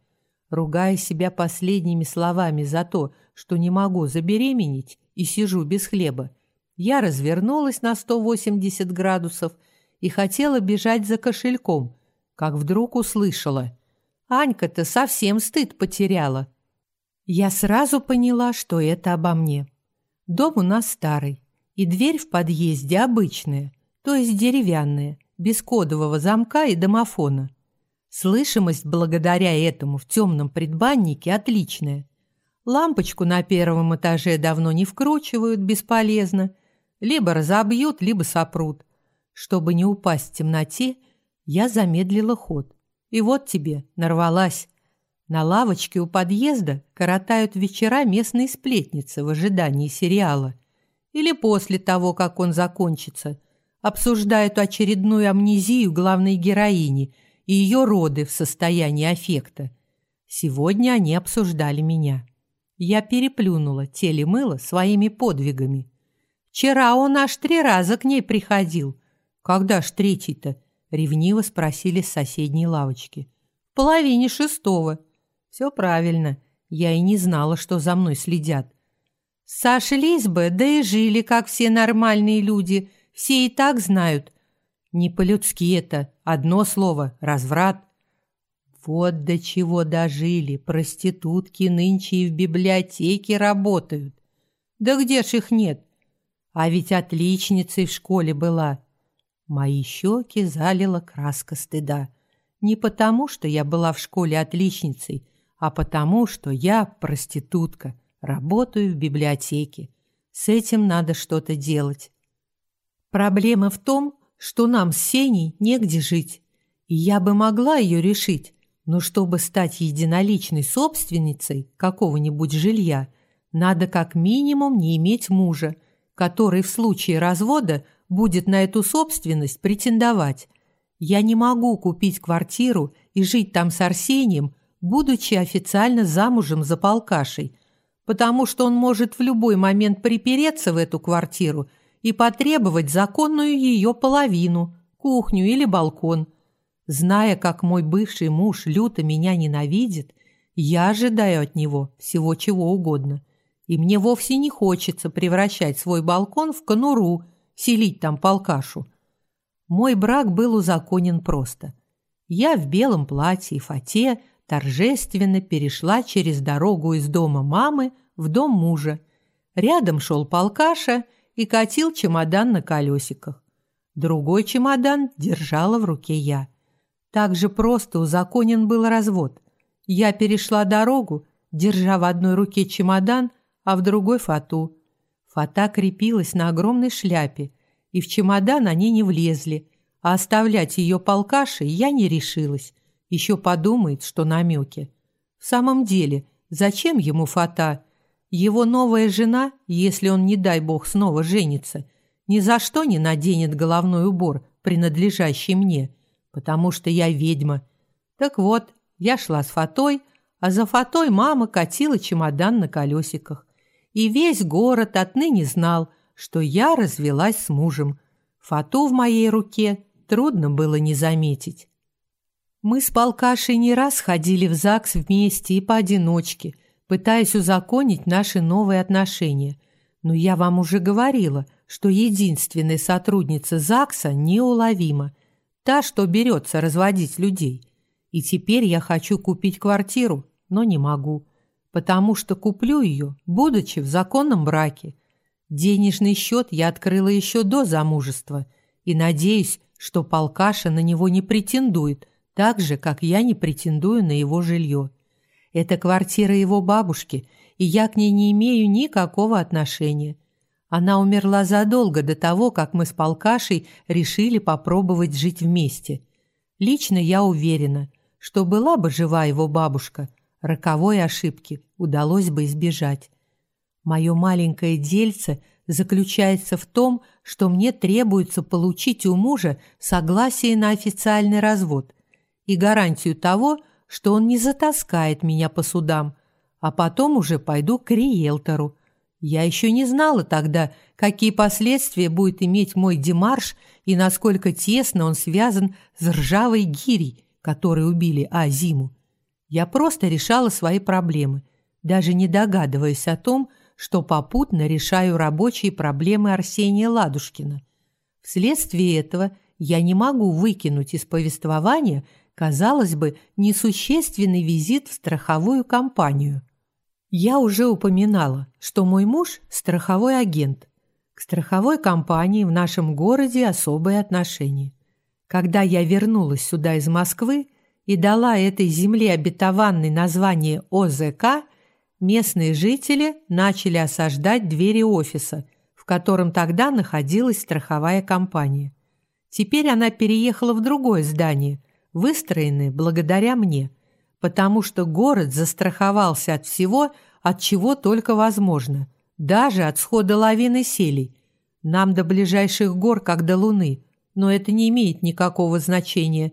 A: Ругая себя последними словами за то, что не могу забеременеть и сижу без хлеба, я развернулась на 180 градусов и хотела бежать за кошельком – как вдруг услышала. «Анька-то совсем стыд потеряла». Я сразу поняла, что это обо мне. Дом у нас старый, и дверь в подъезде обычная, то есть деревянная, без кодового замка и домофона. Слышимость благодаря этому в темном предбаннике отличная. Лампочку на первом этаже давно не вкручивают, бесполезно. Либо разобьют, либо сопрут. Чтобы не упасть в темноте, я замедлила ход. И вот тебе, нарвалась. На лавочке у подъезда коротают вечера местные сплетницы в ожидании сериала. Или после того, как он закончится. Обсуждают очередную амнезию главной героини и ее роды в состоянии аффекта. Сегодня они обсуждали меня. Я переплюнула телемыло своими подвигами. Вчера он аж три раза к ней приходил. Когда ж третий-то? Ревниво спросили с соседней лавочки. В половине шестого. Все правильно. Я и не знала, что за мной следят. Сошлись бы, да и жили, как все нормальные люди. Все и так знают. Не по-людски это. Одно слово — разврат. Вот до чего дожили. Проститутки нынче и в библиотеке работают. Да где ж их нет? А ведь отличницей в школе была. Мои щеки залила краска стыда. Не потому, что я была в школе отличницей, а потому, что я проститутка, работаю в библиотеке. С этим надо что-то делать. Проблема в том, что нам с Сеней негде жить, и я бы могла ее решить, но чтобы стать единоличной собственницей какого-нибудь жилья, надо как минимум не иметь мужа, который в случае развода будет на эту собственность претендовать. Я не могу купить квартиру и жить там с Арсением, будучи официально замужем за полкашей, потому что он может в любой момент припереться в эту квартиру и потребовать законную ее половину, кухню или балкон. Зная, как мой бывший муж люто меня ненавидит, я ожидаю от него всего чего угодно. И мне вовсе не хочется превращать свой балкон в конуру селить там полкашу. Мой брак был узаконен просто. Я в белом платье и фате торжественно перешла через дорогу из дома мамы в дом мужа. Рядом шел полкаша и катил чемодан на колесиках. Другой чемодан держала в руке я. Так же просто узаконен был развод. Я перешла дорогу, держа в одной руке чемодан, а в другой фату. Фата крепилась на огромной шляпе, и в чемодан они не влезли, а оставлять ее полкашей я не решилась. Еще подумает, что намеки. В самом деле, зачем ему фата? Его новая жена, если он, не дай бог, снова женится, ни за что не наденет головной убор, принадлежащий мне, потому что я ведьма. Так вот, я шла с фатой, а за фатой мама катила чемодан на колесиках. И весь город отныне знал, что я развелась с мужем. Фату в моей руке трудно было не заметить. Мы с Полкашей не раз ходили в ЗАГС вместе и поодиночке, пытаясь узаконить наши новые отношения. Но я вам уже говорила, что единственная сотрудница ЗАГСа неуловима, та, что берется разводить людей. И теперь я хочу купить квартиру, но не могу, потому что куплю ее, будучи в законном браке. Денежный счет я открыла еще до замужества и надеюсь, что полкаша на него не претендует, так же, как я не претендую на его жилье. Это квартира его бабушки, и я к ней не имею никакого отношения. Она умерла задолго до того, как мы с Полкашей решили попробовать жить вместе. Лично я уверена, что была бы жива его бабушка, роковой ошибки удалось бы избежать. Мое маленькое дельце заключается в том, что мне требуется получить у мужа согласие на официальный развод и гарантию того, что он не затаскает меня по судам, а потом уже пойду к риэлтору. Я еще не знала тогда, какие последствия будет иметь мой демарш и насколько тесно он связан с ржавой гирей, которой убили Азиму. Я просто решала свои проблемы, даже не догадываясь о том, что попутно решаю рабочие проблемы Арсения Ладушкина. Вследствие этого я не могу выкинуть из повествования – казалось бы, несущественный визит в страховую компанию. Я уже упоминала, что мой муж – страховой агент. К страховой компании в нашем городе особые отношения. Когда я вернулась сюда из Москвы и дала этой земле обетованной название ОЗК, местные жители начали осаждать двери офиса, в котором тогда находилась страховая компания. Теперь она переехала в другое здание – выстроены благодаря мне, потому что город застраховался от всего, от чего только возможно, даже от схода лавины селей. Нам до ближайших гор, как до Луны, но это не имеет никакого значения.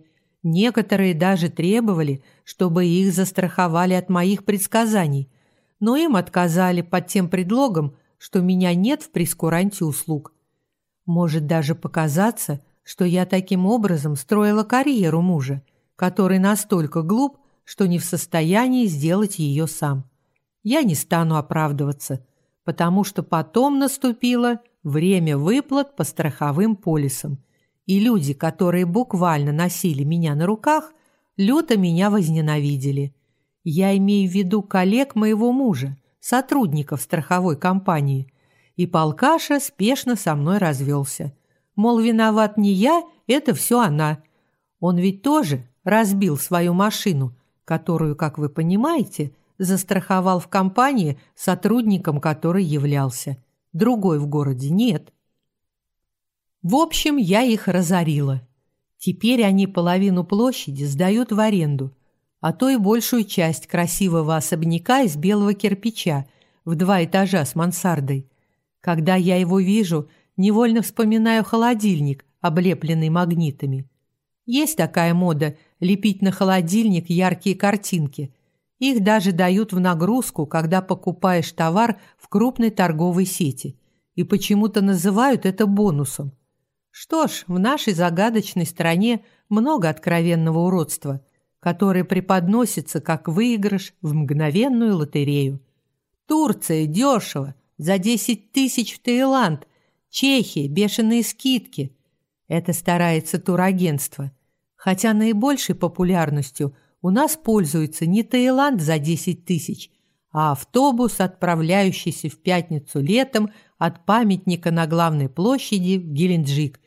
A: Некоторые даже требовали, чтобы их застраховали от моих предсказаний, но им отказали под тем предлогом, что меня нет в прескуранте услуг. Может даже показаться, что я таким образом строила карьеру мужа, который настолько глуп, что не в состоянии сделать ее сам. Я не стану оправдываться, потому что потом наступило время выплат по страховым полисам, и люди, которые буквально носили меня на руках, люто меня возненавидели. Я имею в виду коллег моего мужа, сотрудников страховой компании, и полкаша спешно со мной развелся – Мол, виноват не я, это все она. Он ведь тоже разбил свою машину, которую, как вы понимаете, застраховал в компании, сотрудником которой являлся. Другой в городе нет. В общем, я их разорила. Теперь они половину площади сдают в аренду, а то и большую часть красивого особняка из белого кирпича в два этажа с мансардой. Когда я его вижу, Невольно вспоминаю холодильник, облепленный магнитами. Есть такая мода – лепить на холодильник яркие картинки. Их даже дают в нагрузку, когда покупаешь товар в крупной торговой сети. И почему-то называют это бонусом. Что ж, в нашей загадочной стране много откровенного уродства, которое преподносится как выигрыш в мгновенную лотерею. Турция дешево, за 10 тысяч в Таиланд – Чехия, бешеные скидки. Это старается турагентство. Хотя наибольшей популярностью у нас пользуется не Таиланд за 10 тысяч, а автобус, отправляющийся в пятницу летом от памятника на главной площади в Геленджик.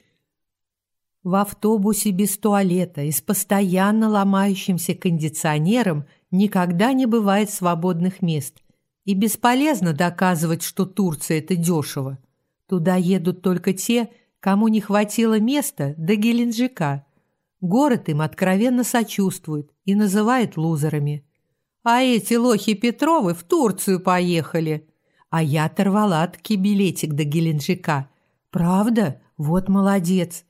A: В автобусе без туалета и с постоянно ломающимся кондиционером никогда не бывает свободных мест. И бесполезно доказывать, что Турция – это дешево. Туда едут только те, кому не хватило места до Геленджика. Город им откровенно сочувствует и называет лузерами. А эти лохи Петровы в Турцию поехали. А я оторвала таки билетик до Геленджика. Правда? Вот молодец.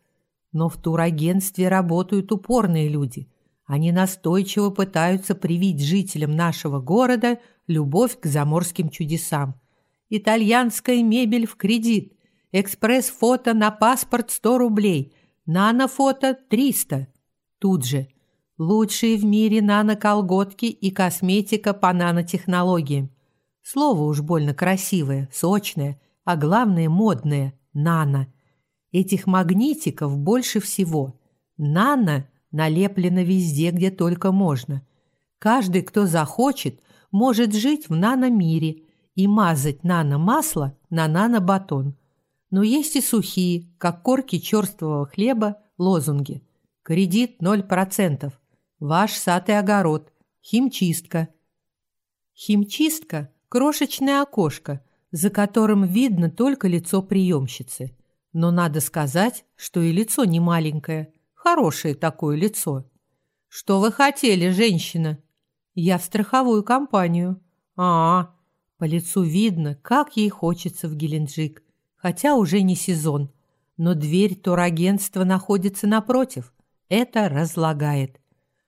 A: Но в турагентстве работают упорные люди. Они настойчиво пытаются привить жителям нашего города любовь к заморским чудесам. Итальянская мебель в кредит, экспресс-фото на паспорт 100 рублей, нано-фото 300. Тут же лучшие в мире нано-колготки и косметика по нанотехнологиям. Слово уж больно красивое, сочное, а главное модное – нано. Этих магнитиков больше всего. Нано налеплено везде, где только можно. Каждый, кто захочет, может жить в наномире и мазать наномасло на нанобатон. Но есть и сухие, как корки черствого хлеба, лозунги. Кредит 0%. Ваш сад и огород. Химчистка. Химчистка – крошечное окошко, за которым видно только лицо приемщицы. Но надо сказать, что и лицо не маленькое – Хорошее такое лицо. Что вы хотели, женщина? Я в страховую компанию. А, -а, -а. по лицу видно, как ей хочется в Геленджик, хотя уже не сезон. Но дверь турагентства находится напротив. Это разлагает.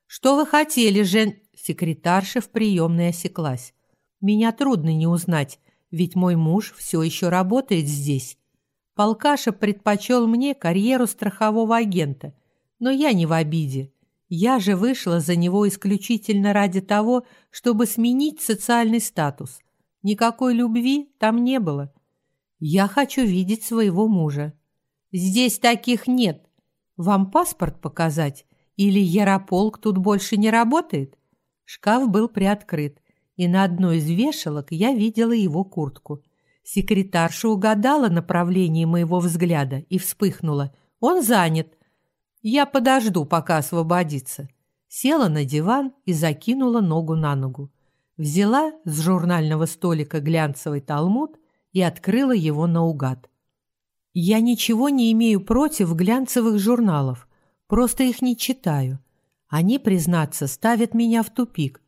A: Что вы хотели, жен... Секретарша в приемной осеклась. Меня трудно не узнать, ведь мой муж все еще работает здесь. Полкаша предпочел мне карьеру страхового агента – но я не в обиде. Я же вышла за него исключительно ради того, чтобы сменить социальный статус. Никакой любви там не было. Я хочу видеть своего мужа. Здесь таких нет. Вам паспорт показать? Или Ярополк тут больше не работает? Шкаф был приоткрыт, и на одной из вешалок я видела его куртку. Секретарша угадала направление моего взгляда и вспыхнула. Он занят. Я подожду, пока освободится. Села на диван и закинула ногу на ногу. Взяла с журнального столика глянцевый талмуд и открыла его наугад. Я ничего не имею против глянцевых журналов, просто их не читаю. Они, признаться, ставят меня в тупик.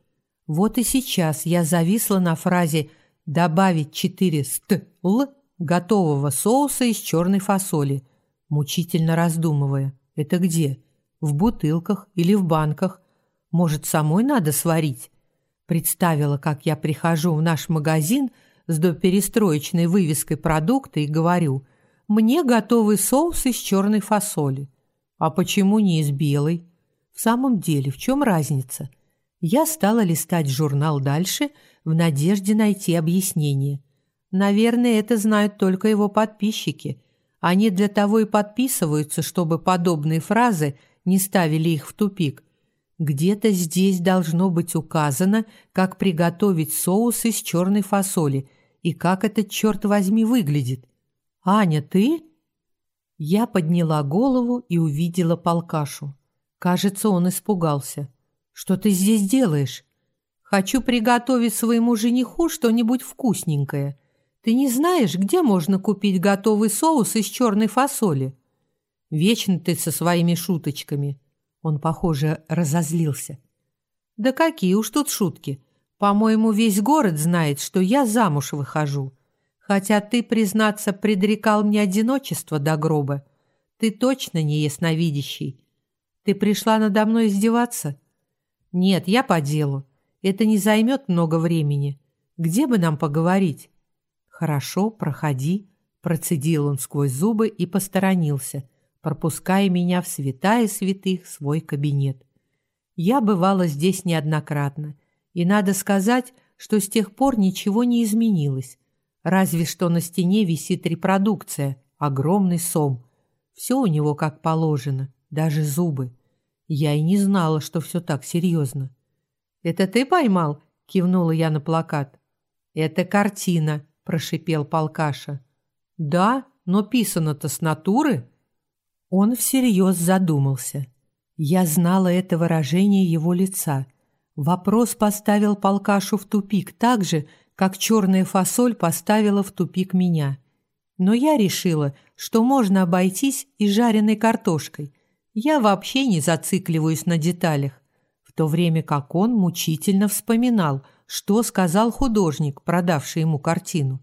A: Вот и сейчас я зависла на фразе «добавить 4 ст-л» готового соуса из черной фасоли, мучительно раздумывая – это где? В бутылках или в банках? Может, самой надо сварить? Представила, как я прихожу в наш магазин с доперестроечной вывеской продукта и говорю, мне готовый соус из черной фасоли. А почему не из белой? В самом деле, в чем разница? Я стала листать журнал дальше в надежде найти объяснение. Наверное, это знают только его подписчики – они для того и подписываются, чтобы подобные фразы не ставили их в тупик. Где-то здесь должно быть указано, как приготовить соус из черной фасоли и как этот, черт возьми, выглядит. «Аня, ты?» Я подняла голову и увидела полкашу. Кажется, он испугался. «Что ты здесь делаешь?» «Хочу приготовить своему жениху что-нибудь вкусненькое. Ты не знаешь, где можно купить готовый соус из черной фасоли? Вечно ты со своими шуточками. Он, похоже, разозлился. Да какие уж тут шутки. По-моему, весь город знает, что я замуж выхожу. Хотя ты, признаться, предрекал мне одиночество до гроба. Ты точно не ясновидящий. Ты пришла надо мной издеваться? Нет, я по делу. Это не займет много времени. Где бы нам поговорить? «Хорошо, проходи», – процедил он сквозь зубы и посторонился, пропуская меня в святая святых свой кабинет. Я бывала здесь неоднократно, и надо сказать, что с тех пор ничего не изменилось, разве что на стене висит репродукция, огромный сом. Все у него как положено, даже зубы. Я и не знала, что все так серьезно. «Это ты поймал?» – кивнула я на плакат. «Это картина», прошипел полкаша. Да, но писано-то с натуры. Он всерьез задумался. Я знала это выражение его лица. Вопрос поставил полкашу в тупик так же, как черная фасоль поставила в тупик меня. Но я решила, что можно обойтись и жареной картошкой. Я вообще не зацикливаюсь на деталях, в то время как он мучительно вспоминал, что сказал художник, продавший ему картину.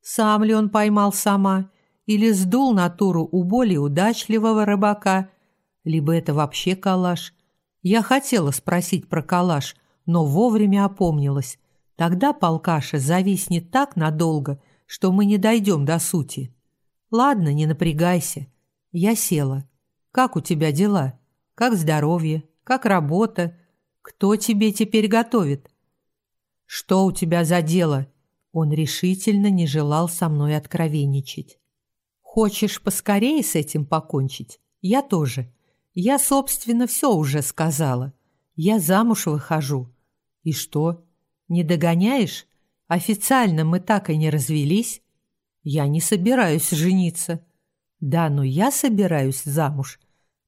A: Сам ли он поймал сама, или сдул натуру у более удачливого рыбака, либо это вообще калаш. Я хотела спросить про калаш, но вовремя опомнилась. Тогда полкаша зависнет так надолго, что мы не дойдем до сути. Ладно, не напрягайся. Я села. Как у тебя дела? Как здоровье? Как работа? Кто тебе теперь готовит? Что у тебя за дело? Он решительно не желал со мной откровенничать. Хочешь поскорее с этим покончить? Я тоже. Я, собственно, все уже сказала. Я замуж выхожу. И что? Не догоняешь? Официально мы так и не развелись. Я не собираюсь жениться. Да, но я собираюсь замуж.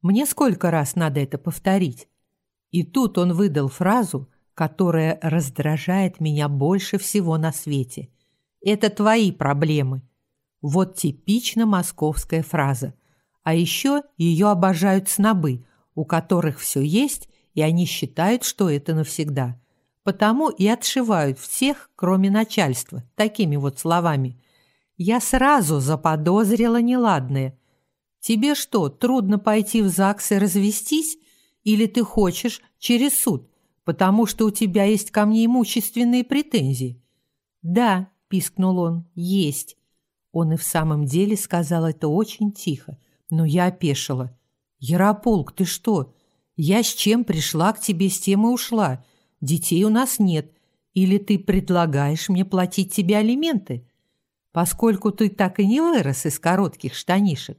A: Мне сколько раз надо это повторить? И тут он выдал фразу, которая раздражает меня больше всего на свете. Это твои проблемы. Вот типично московская фраза. А еще ее обожают снобы, у которых все есть, и они считают, что это навсегда. Потому и отшивают всех, кроме начальства, такими вот словами. Я сразу заподозрила неладное. Тебе что, трудно пойти в ЗАГС и развестись? Или ты хочешь через суд? потому что у тебя есть ко мне имущественные претензии». «Да», — пискнул он, — «есть». Он и в самом деле сказал это очень тихо, но я опешила. «Ярополк, ты что? Я с чем пришла к тебе, с тем и ушла. Детей у нас нет. Или ты предлагаешь мне платить тебе алименты? Поскольку ты так и не вырос из коротких штанишек.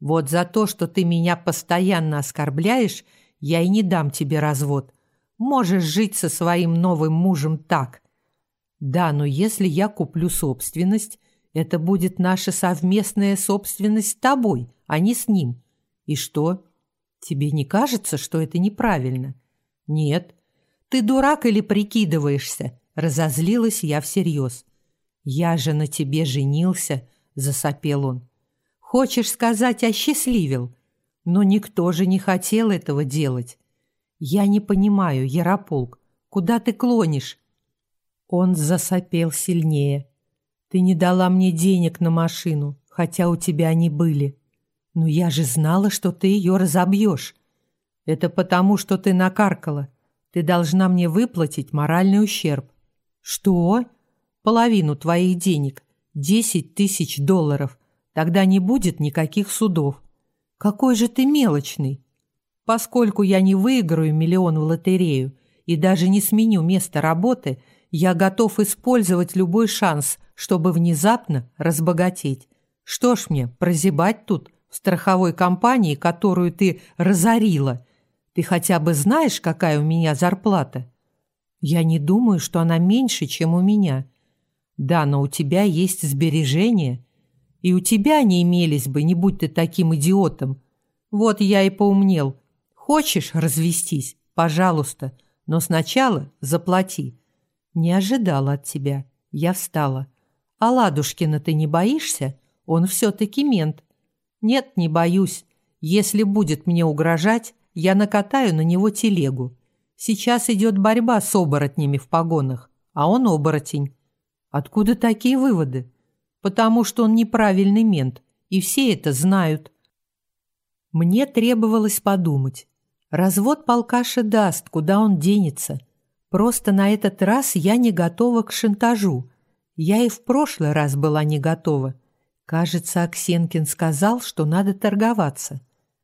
A: Вот за то, что ты меня постоянно оскорбляешь, я и не дам тебе развод. Можешь жить со своим новым мужем так. Да, но если я куплю собственность, это будет наша совместная собственность с тобой, а не с ним. И что? Тебе не кажется, что это неправильно? Нет. Ты дурак или прикидываешься? Разозлилась я всерьез. Я же на тебе женился, засопел он. Хочешь сказать, осчастливил? Но никто же не хотел этого делать. «Я не понимаю, Ярополк, куда ты клонишь?» Он засопел сильнее. «Ты не дала мне денег на машину, хотя у тебя они были. Но я же знала, что ты ее разобьешь. Это потому, что ты накаркала. Ты должна мне выплатить моральный ущерб». «Что?» «Половину твоих денег. Десять тысяч долларов. Тогда не будет никаких судов». «Какой же ты мелочный!» Поскольку я не выиграю миллион в лотерею и даже не сменю место работы, я готов использовать любой шанс, чтобы внезапно разбогатеть. Что ж мне, прозябать тут, в страховой компании, которую ты разорила? Ты хотя бы знаешь, какая у меня зарплата? Я не думаю, что она меньше, чем у меня. Да, но у тебя есть сбережения. И у тебя они имелись бы, не будь ты таким идиотом. Вот я и поумнел – Хочешь развестись? Пожалуйста, но сначала заплати. Не ожидала от тебя. Я встала. А Ладушкина ты не боишься? Он все-таки мент. Нет, не боюсь. Если будет мне угрожать, я накатаю на него телегу. Сейчас идет борьба с оборотнями в погонах, а он оборотень. Откуда такие выводы? Потому что он неправильный мент, и все это знают. Мне требовалось подумать. Развод полкаша даст, куда он денется. Просто на этот раз я не готова к шантажу. Я и в прошлый раз была не готова. Кажется, Аксенкин сказал, что надо торговаться.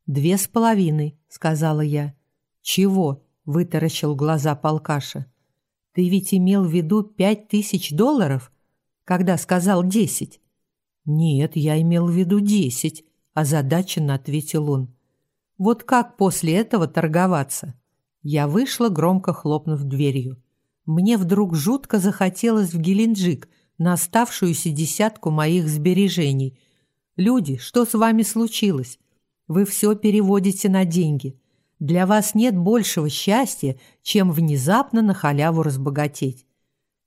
A: «Две с половиной», — сказала я. «Чего?» — вытаращил глаза полкаша. «Ты ведь имел в виду пять тысяч долларов, когда сказал десять?» «Нет, я имел в виду десять», — озадаченно ответил он. Вот как после этого торговаться? Я вышла, громко хлопнув дверью. Мне вдруг жутко захотелось в Геленджик на оставшуюся десятку моих сбережений. Люди, что с вами случилось? Вы все переводите на деньги. Для вас нет большего счастья, чем внезапно на халяву разбогатеть.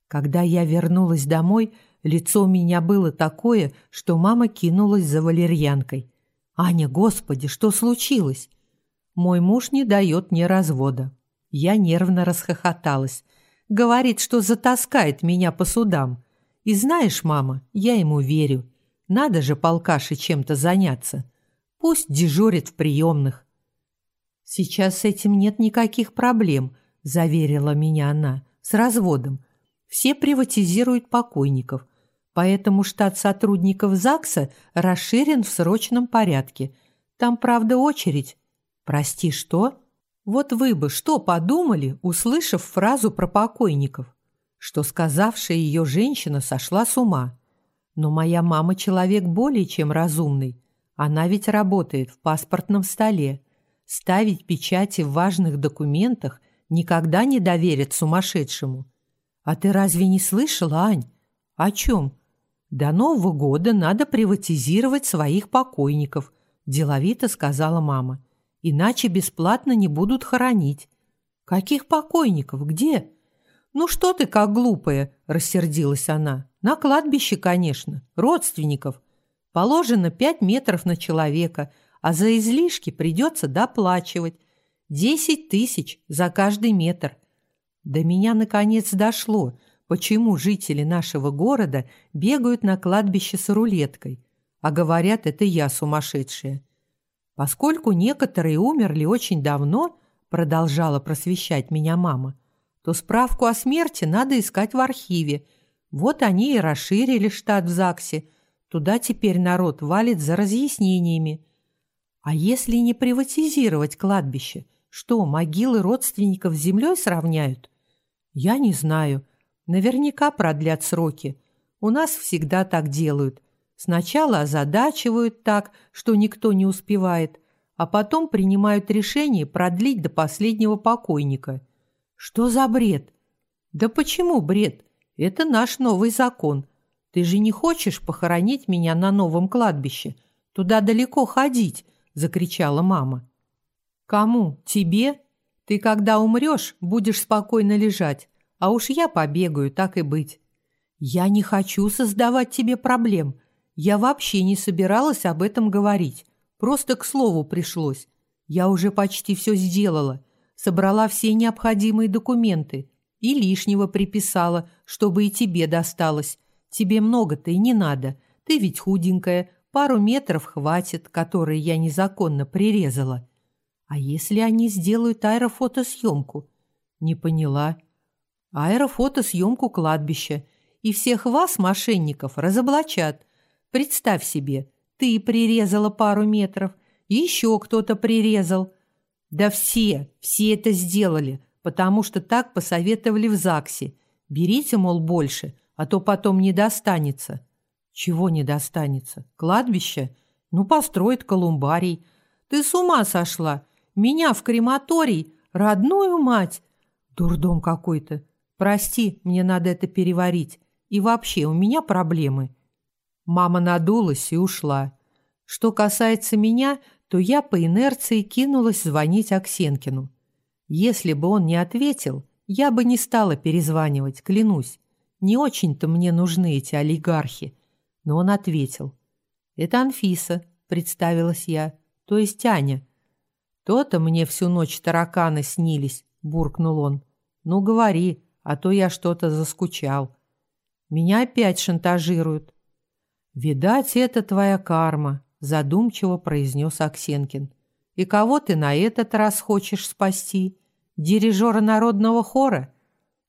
A: Когда я вернулась домой, лицо у меня было такое, что мама кинулась за валерьянкой. «Аня, господи, что случилось?» Мой муж не дает мне развода. Я нервно расхохоталась. Говорит, что затаскает меня по судам. И знаешь, мама, я ему верю. Надо же полкаше чем-то заняться. Пусть дежурит в приемных. Сейчас с этим нет никаких проблем, заверила меня она, с разводом. Все приватизируют покойников, поэтому штат сотрудников ЗАГСа расширен в срочном порядке. Там, правда, очередь. Прости, что? Вот вы бы что подумали, услышав фразу про покойников? Что сказавшая ее женщина сошла с ума. Но моя мама человек более чем разумный. Она ведь работает в паспортном столе. Ставить печати в важных документах никогда не доверят сумасшедшему. А ты разве не слышала, Ань? О чем? До Нового года надо приватизировать своих покойников, деловито сказала мама. Иначе бесплатно не будут хоронить. Каких покойников? Где? Ну что ты как глупая, рассердилась она. На кладбище, конечно, родственников. Положено пять метров на человека, а за излишки придется доплачивать. Десять тысяч за каждый метр – до меня наконец дошло, почему жители нашего города бегают на кладбище с рулеткой, а говорят, это я сумасшедшая. Поскольку некоторые умерли очень давно, продолжала просвещать меня мама, то справку о смерти надо искать в архиве. Вот они и расширили штат в ЗАГСе. Туда теперь народ валит за разъяснениями. А если не приватизировать кладбище, что, могилы родственников с землей сравняют? Я не знаю. Наверняка продлят сроки. У нас всегда так делают. Сначала озадачивают так, что никто не успевает, а потом принимают решение продлить до последнего покойника. Что за бред? Да почему бред? Это наш новый закон. Ты же не хочешь похоронить меня на новом кладбище? Туда далеко ходить, закричала мама. Кому? Тебе? Ты, когда умрешь, будешь спокойно лежать, а уж я побегаю, так и быть. Я не хочу создавать тебе проблем. Я вообще не собиралась об этом говорить. Просто к слову пришлось. Я уже почти все сделала. Собрала все необходимые документы. И лишнего приписала, чтобы и тебе досталось. Тебе много-то и не надо. Ты ведь худенькая, пару метров хватит, которые я незаконно прирезала. А если они сделают аэрофотосъемку? Не поняла. Аэрофотосъемку кладбища. И всех вас, мошенников, разоблачат. Представь себе, ты прирезала пару метров, еще кто-то прирезал. Да все, все это сделали, потому что так посоветовали в ЗАГСе. Берите, мол, больше, а то потом не достанется. Чего не достанется? Кладбище? Ну, построит колумбарий. Ты с ума сошла? Меня в крематорий, родную мать. Дурдом какой-то. Прости, мне надо это переварить. И вообще, у меня проблемы. Мама надулась и ушла. Что касается меня, то я по инерции кинулась звонить Аксенкину. Если бы он не ответил, я бы не стала перезванивать, клянусь. Не очень-то мне нужны эти олигархи. Но он ответил. «Это Анфиса», — представилась я, — «то есть Аня». «То-то мне всю ночь тараканы снились», — буркнул он. «Ну, говори, а то я что-то заскучал. Меня опять шантажируют». «Видать, это твоя карма», — задумчиво произнес Аксенкин. «И кого ты на этот раз хочешь спасти? Дирижера народного хора?»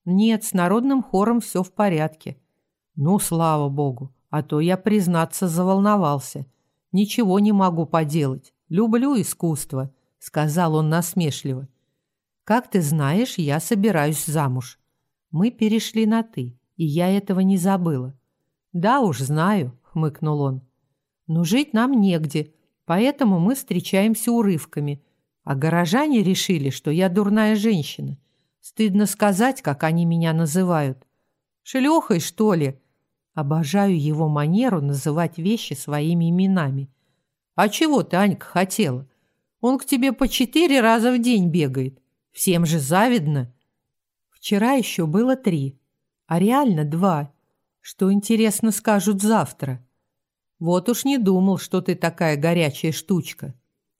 A: «Нет, с народным хором все в порядке». «Ну, слава богу, а то я, признаться, заволновался. Ничего не могу поделать. Люблю искусство» сказал он насмешливо. Как ты знаешь, я собираюсь замуж. Мы перешли на ты, и я этого не забыла. Да уж, знаю, хмыкнул он. Но жить нам негде, поэтому мы встречаемся урывками. А горожане решили, что я дурная женщина. Стыдно сказать, как они меня называют. Шлюхой, что ли? Обожаю его манеру называть вещи своими именами. А чего ты, Анька, хотела? Он к тебе по четыре раза в день бегает. Всем же завидно. Вчера еще было три. а реально два. Что, интересно, скажут завтра? Вот уж не думал, что ты такая горячая штучка.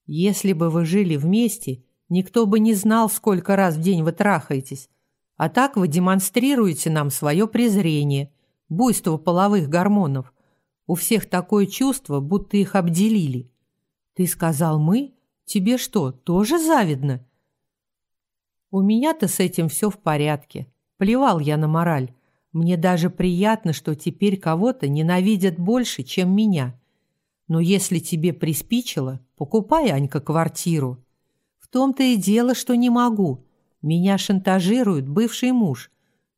A: Если бы вы жили вместе, никто бы не знал, сколько раз в день вы трахаетесь. А так вы демонстрируете нам свое презрение, буйство половых гормонов. У всех такое чувство, будто их обделили. Ты сказал «мы»? Тебе что, тоже завидно? У меня-то с этим все в порядке. Плевал я на мораль. Мне даже приятно, что теперь кого-то ненавидят больше, чем меня. Но если тебе приспичило, покупай, Анька, квартиру. В том-то и дело, что не могу. Меня шантажирует бывший муж.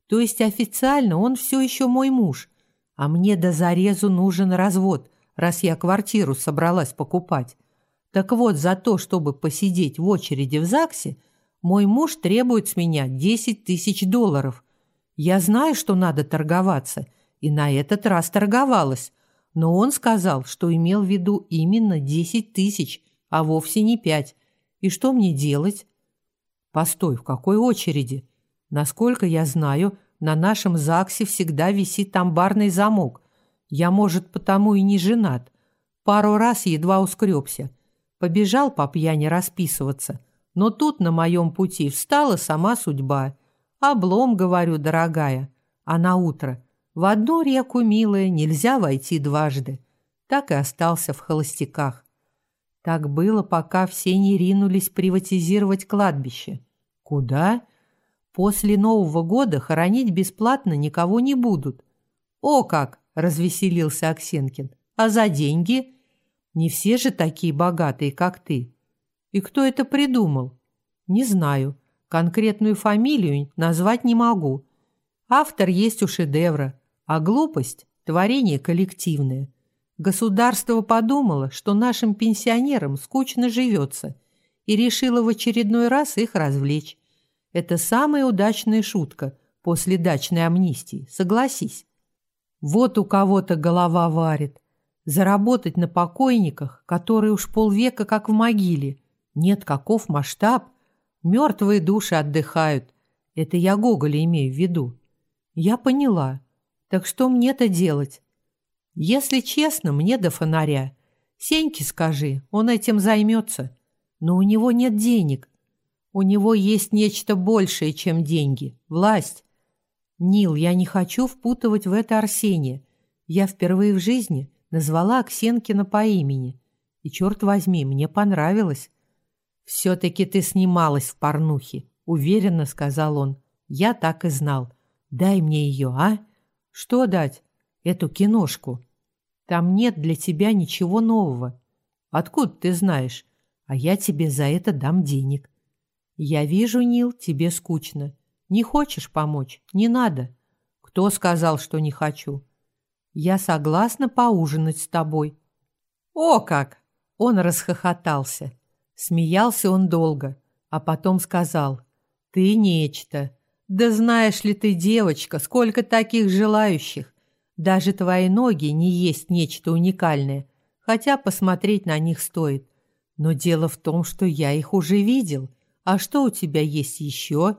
A: То есть официально он все еще мой муж. А мне до зарезу нужен развод, раз я квартиру собралась покупать. Так вот, за то, чтобы посидеть в очереди в ЗАГСе, мой муж требует с меня 10 тысяч долларов. Я знаю, что надо торговаться, и на этот раз торговалась. Но он сказал, что имел в виду именно 10 тысяч, а вовсе не 5. И что мне делать? Постой, в какой очереди? Насколько я знаю, на нашем ЗАГСе всегда висит амбарный замок. Я, может, потому и не женат. Пару раз едва ускребся. Побежал по пьяни расписываться, но тут на моем пути встала сама судьба. Облом, говорю, дорогая, а на утро в одну реку, милая, нельзя войти дважды. Так и остался в холостяках. Так было, пока все не ринулись приватизировать кладбище. Куда? После Нового года хоронить бесплатно никого не будут. О как! развеселился Аксенкин. А за деньги? Не все же такие богатые, как ты. И кто это придумал? Не знаю. Конкретную фамилию назвать не могу. Автор есть у шедевра, а глупость – творение коллективное. Государство подумало, что нашим пенсионерам скучно живется, и решило в очередной раз их развлечь. Это самая удачная шутка после дачной амнистии, согласись. Вот у кого-то голова варит, Заработать на покойниках, которые уж полвека как в могиле. Нет, каков масштаб? Мертвые души отдыхают. Это я Гоголя имею в виду. Я поняла. Так что мне-то делать? Если честно, мне до фонаря. Сеньке скажи, он этим займется. Но у него нет денег. У него есть нечто большее, чем деньги. Власть. Нил, я не хочу впутывать в это Арсения. Я впервые в жизни назвала Аксенкина по имени. И, черт возьми, мне понравилось. «Все-таки ты снималась в порнухе», — уверенно сказал он. «Я так и знал. Дай мне ее, а?» «Что дать?» «Эту киношку. Там нет для тебя ничего нового. Откуда ты знаешь? А я тебе за это дам денег». «Я вижу, Нил, тебе скучно. Не хочешь помочь? Не надо». «Кто сказал, что не хочу?» Я согласна поужинать с тобой». «О как!» Он расхохотался. Смеялся он долго, а потом сказал, «Ты нечто. Да знаешь ли ты, девочка, сколько таких желающих. Даже твои ноги не есть нечто уникальное, хотя посмотреть на них стоит. Но дело в том, что я их уже видел. А что у тебя есть еще?»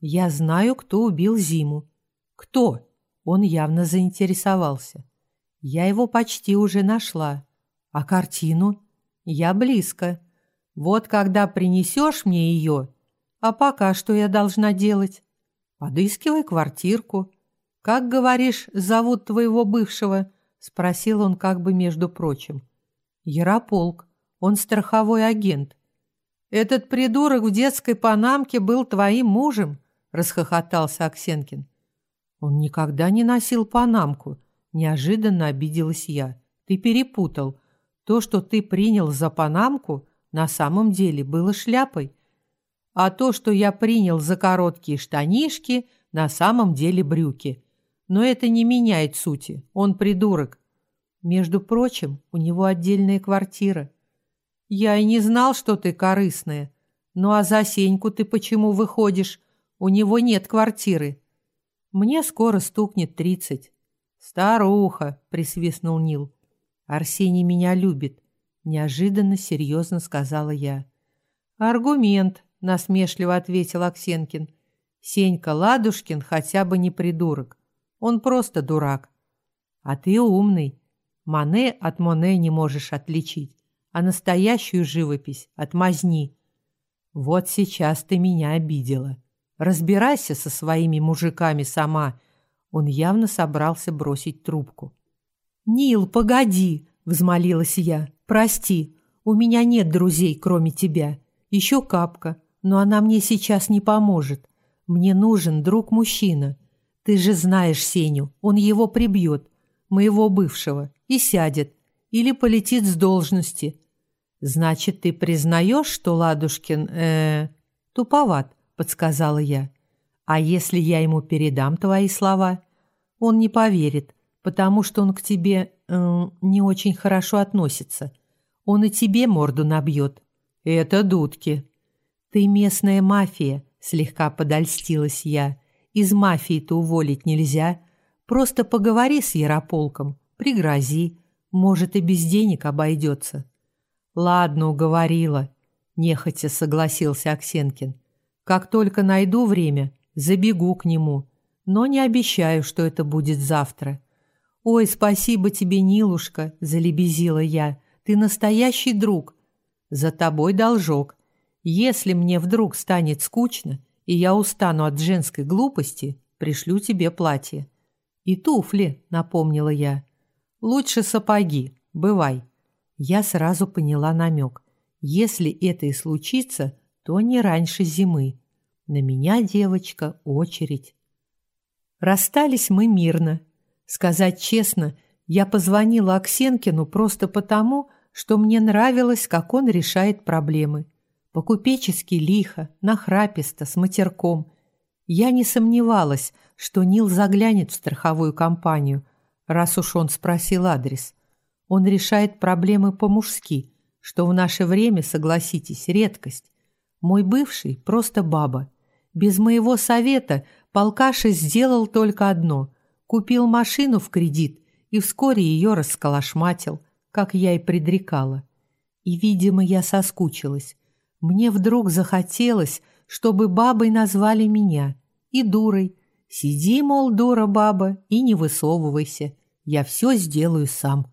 A: «Я знаю, кто убил Зиму». «Кто?» Он явно заинтересовался. Я его почти уже нашла. А картину? Я близко. Вот когда принесешь мне ее, а пока что я должна делать? Подыскивай квартирку. Как, говоришь, зовут твоего бывшего? Спросил он как бы между прочим. Ярополк. Он страховой агент. Этот придурок в детской панамке был твоим мужем? Расхохотался Аксенкин. Он никогда не носил панамку. Неожиданно обиделась я. Ты перепутал. То, что ты принял за панамку, на самом деле было шляпой. А то, что я принял за короткие штанишки, на самом деле брюки. Но это не меняет сути. Он придурок. Между прочим, у него отдельная квартира. Я и не знал, что ты корыстная. Ну а за Сеньку ты почему выходишь? У него нет квартиры. Мне скоро стукнет тридцать. Старуха, присвистнул Нил. Арсений меня любит, неожиданно серьезно сказала я. Аргумент, насмешливо ответил Аксенкин. Сенька Ладушкин хотя бы не придурок. Он просто дурак. А ты умный. Мане от Моне не можешь отличить, а настоящую живопись от мазни. Вот сейчас ты меня обидела. Разбирайся со своими мужиками сама. Он явно собрался бросить трубку. «Нил, погоди!» — взмолилась я. «Прости, у меня нет друзей, кроме тебя. Еще капка, но она мне сейчас не поможет. Мне нужен друг-мужчина. Ты же знаешь Сеню, он его прибьет, моего бывшего, и сядет. Или полетит с должности. Значит, ты признаешь, что Ладушкин, э, туповат, подсказала я. А если я ему передам твои слова? Он не поверит, потому что он к тебе э, не очень хорошо относится. Он и тебе морду набьет. Это дудки. Ты местная мафия, слегка подольстилась я. Из мафии-то уволить нельзя. Просто поговори с Ярополком, пригрози. Может, и без денег обойдется. Ладно, уговорила, нехотя согласился Аксенкин. Как только найду время, забегу к нему, но не обещаю, что это будет завтра. Ой, спасибо тебе, Нилушка, залебезила я. Ты настоящий друг. За тобой должок. Если мне вдруг станет скучно, и я устану от женской глупости, пришлю тебе платье. И туфли, напомнила я. Лучше сапоги. Бывай. Я сразу поняла намек. Если это и случится, то не раньше зимы. На меня, девочка, очередь. Расстались мы мирно. Сказать честно, я позвонила Аксенкину просто потому, что мне нравилось, как он решает проблемы. По-купечески лихо, нахраписто, с матерком. Я не сомневалась, что Нил заглянет в страховую компанию, раз уж он спросил адрес. Он решает проблемы по-мужски, что в наше время, согласитесь, редкость. Мой бывший просто баба. Без моего совета полкаша сделал только одно – купил машину в кредит и вскоре ее расколошматил, как я и предрекала. И, видимо, я соскучилась. Мне вдруг захотелось, чтобы бабой назвали меня. И дурой. Сиди, мол, дура баба, и не высовывайся. Я все сделаю сам.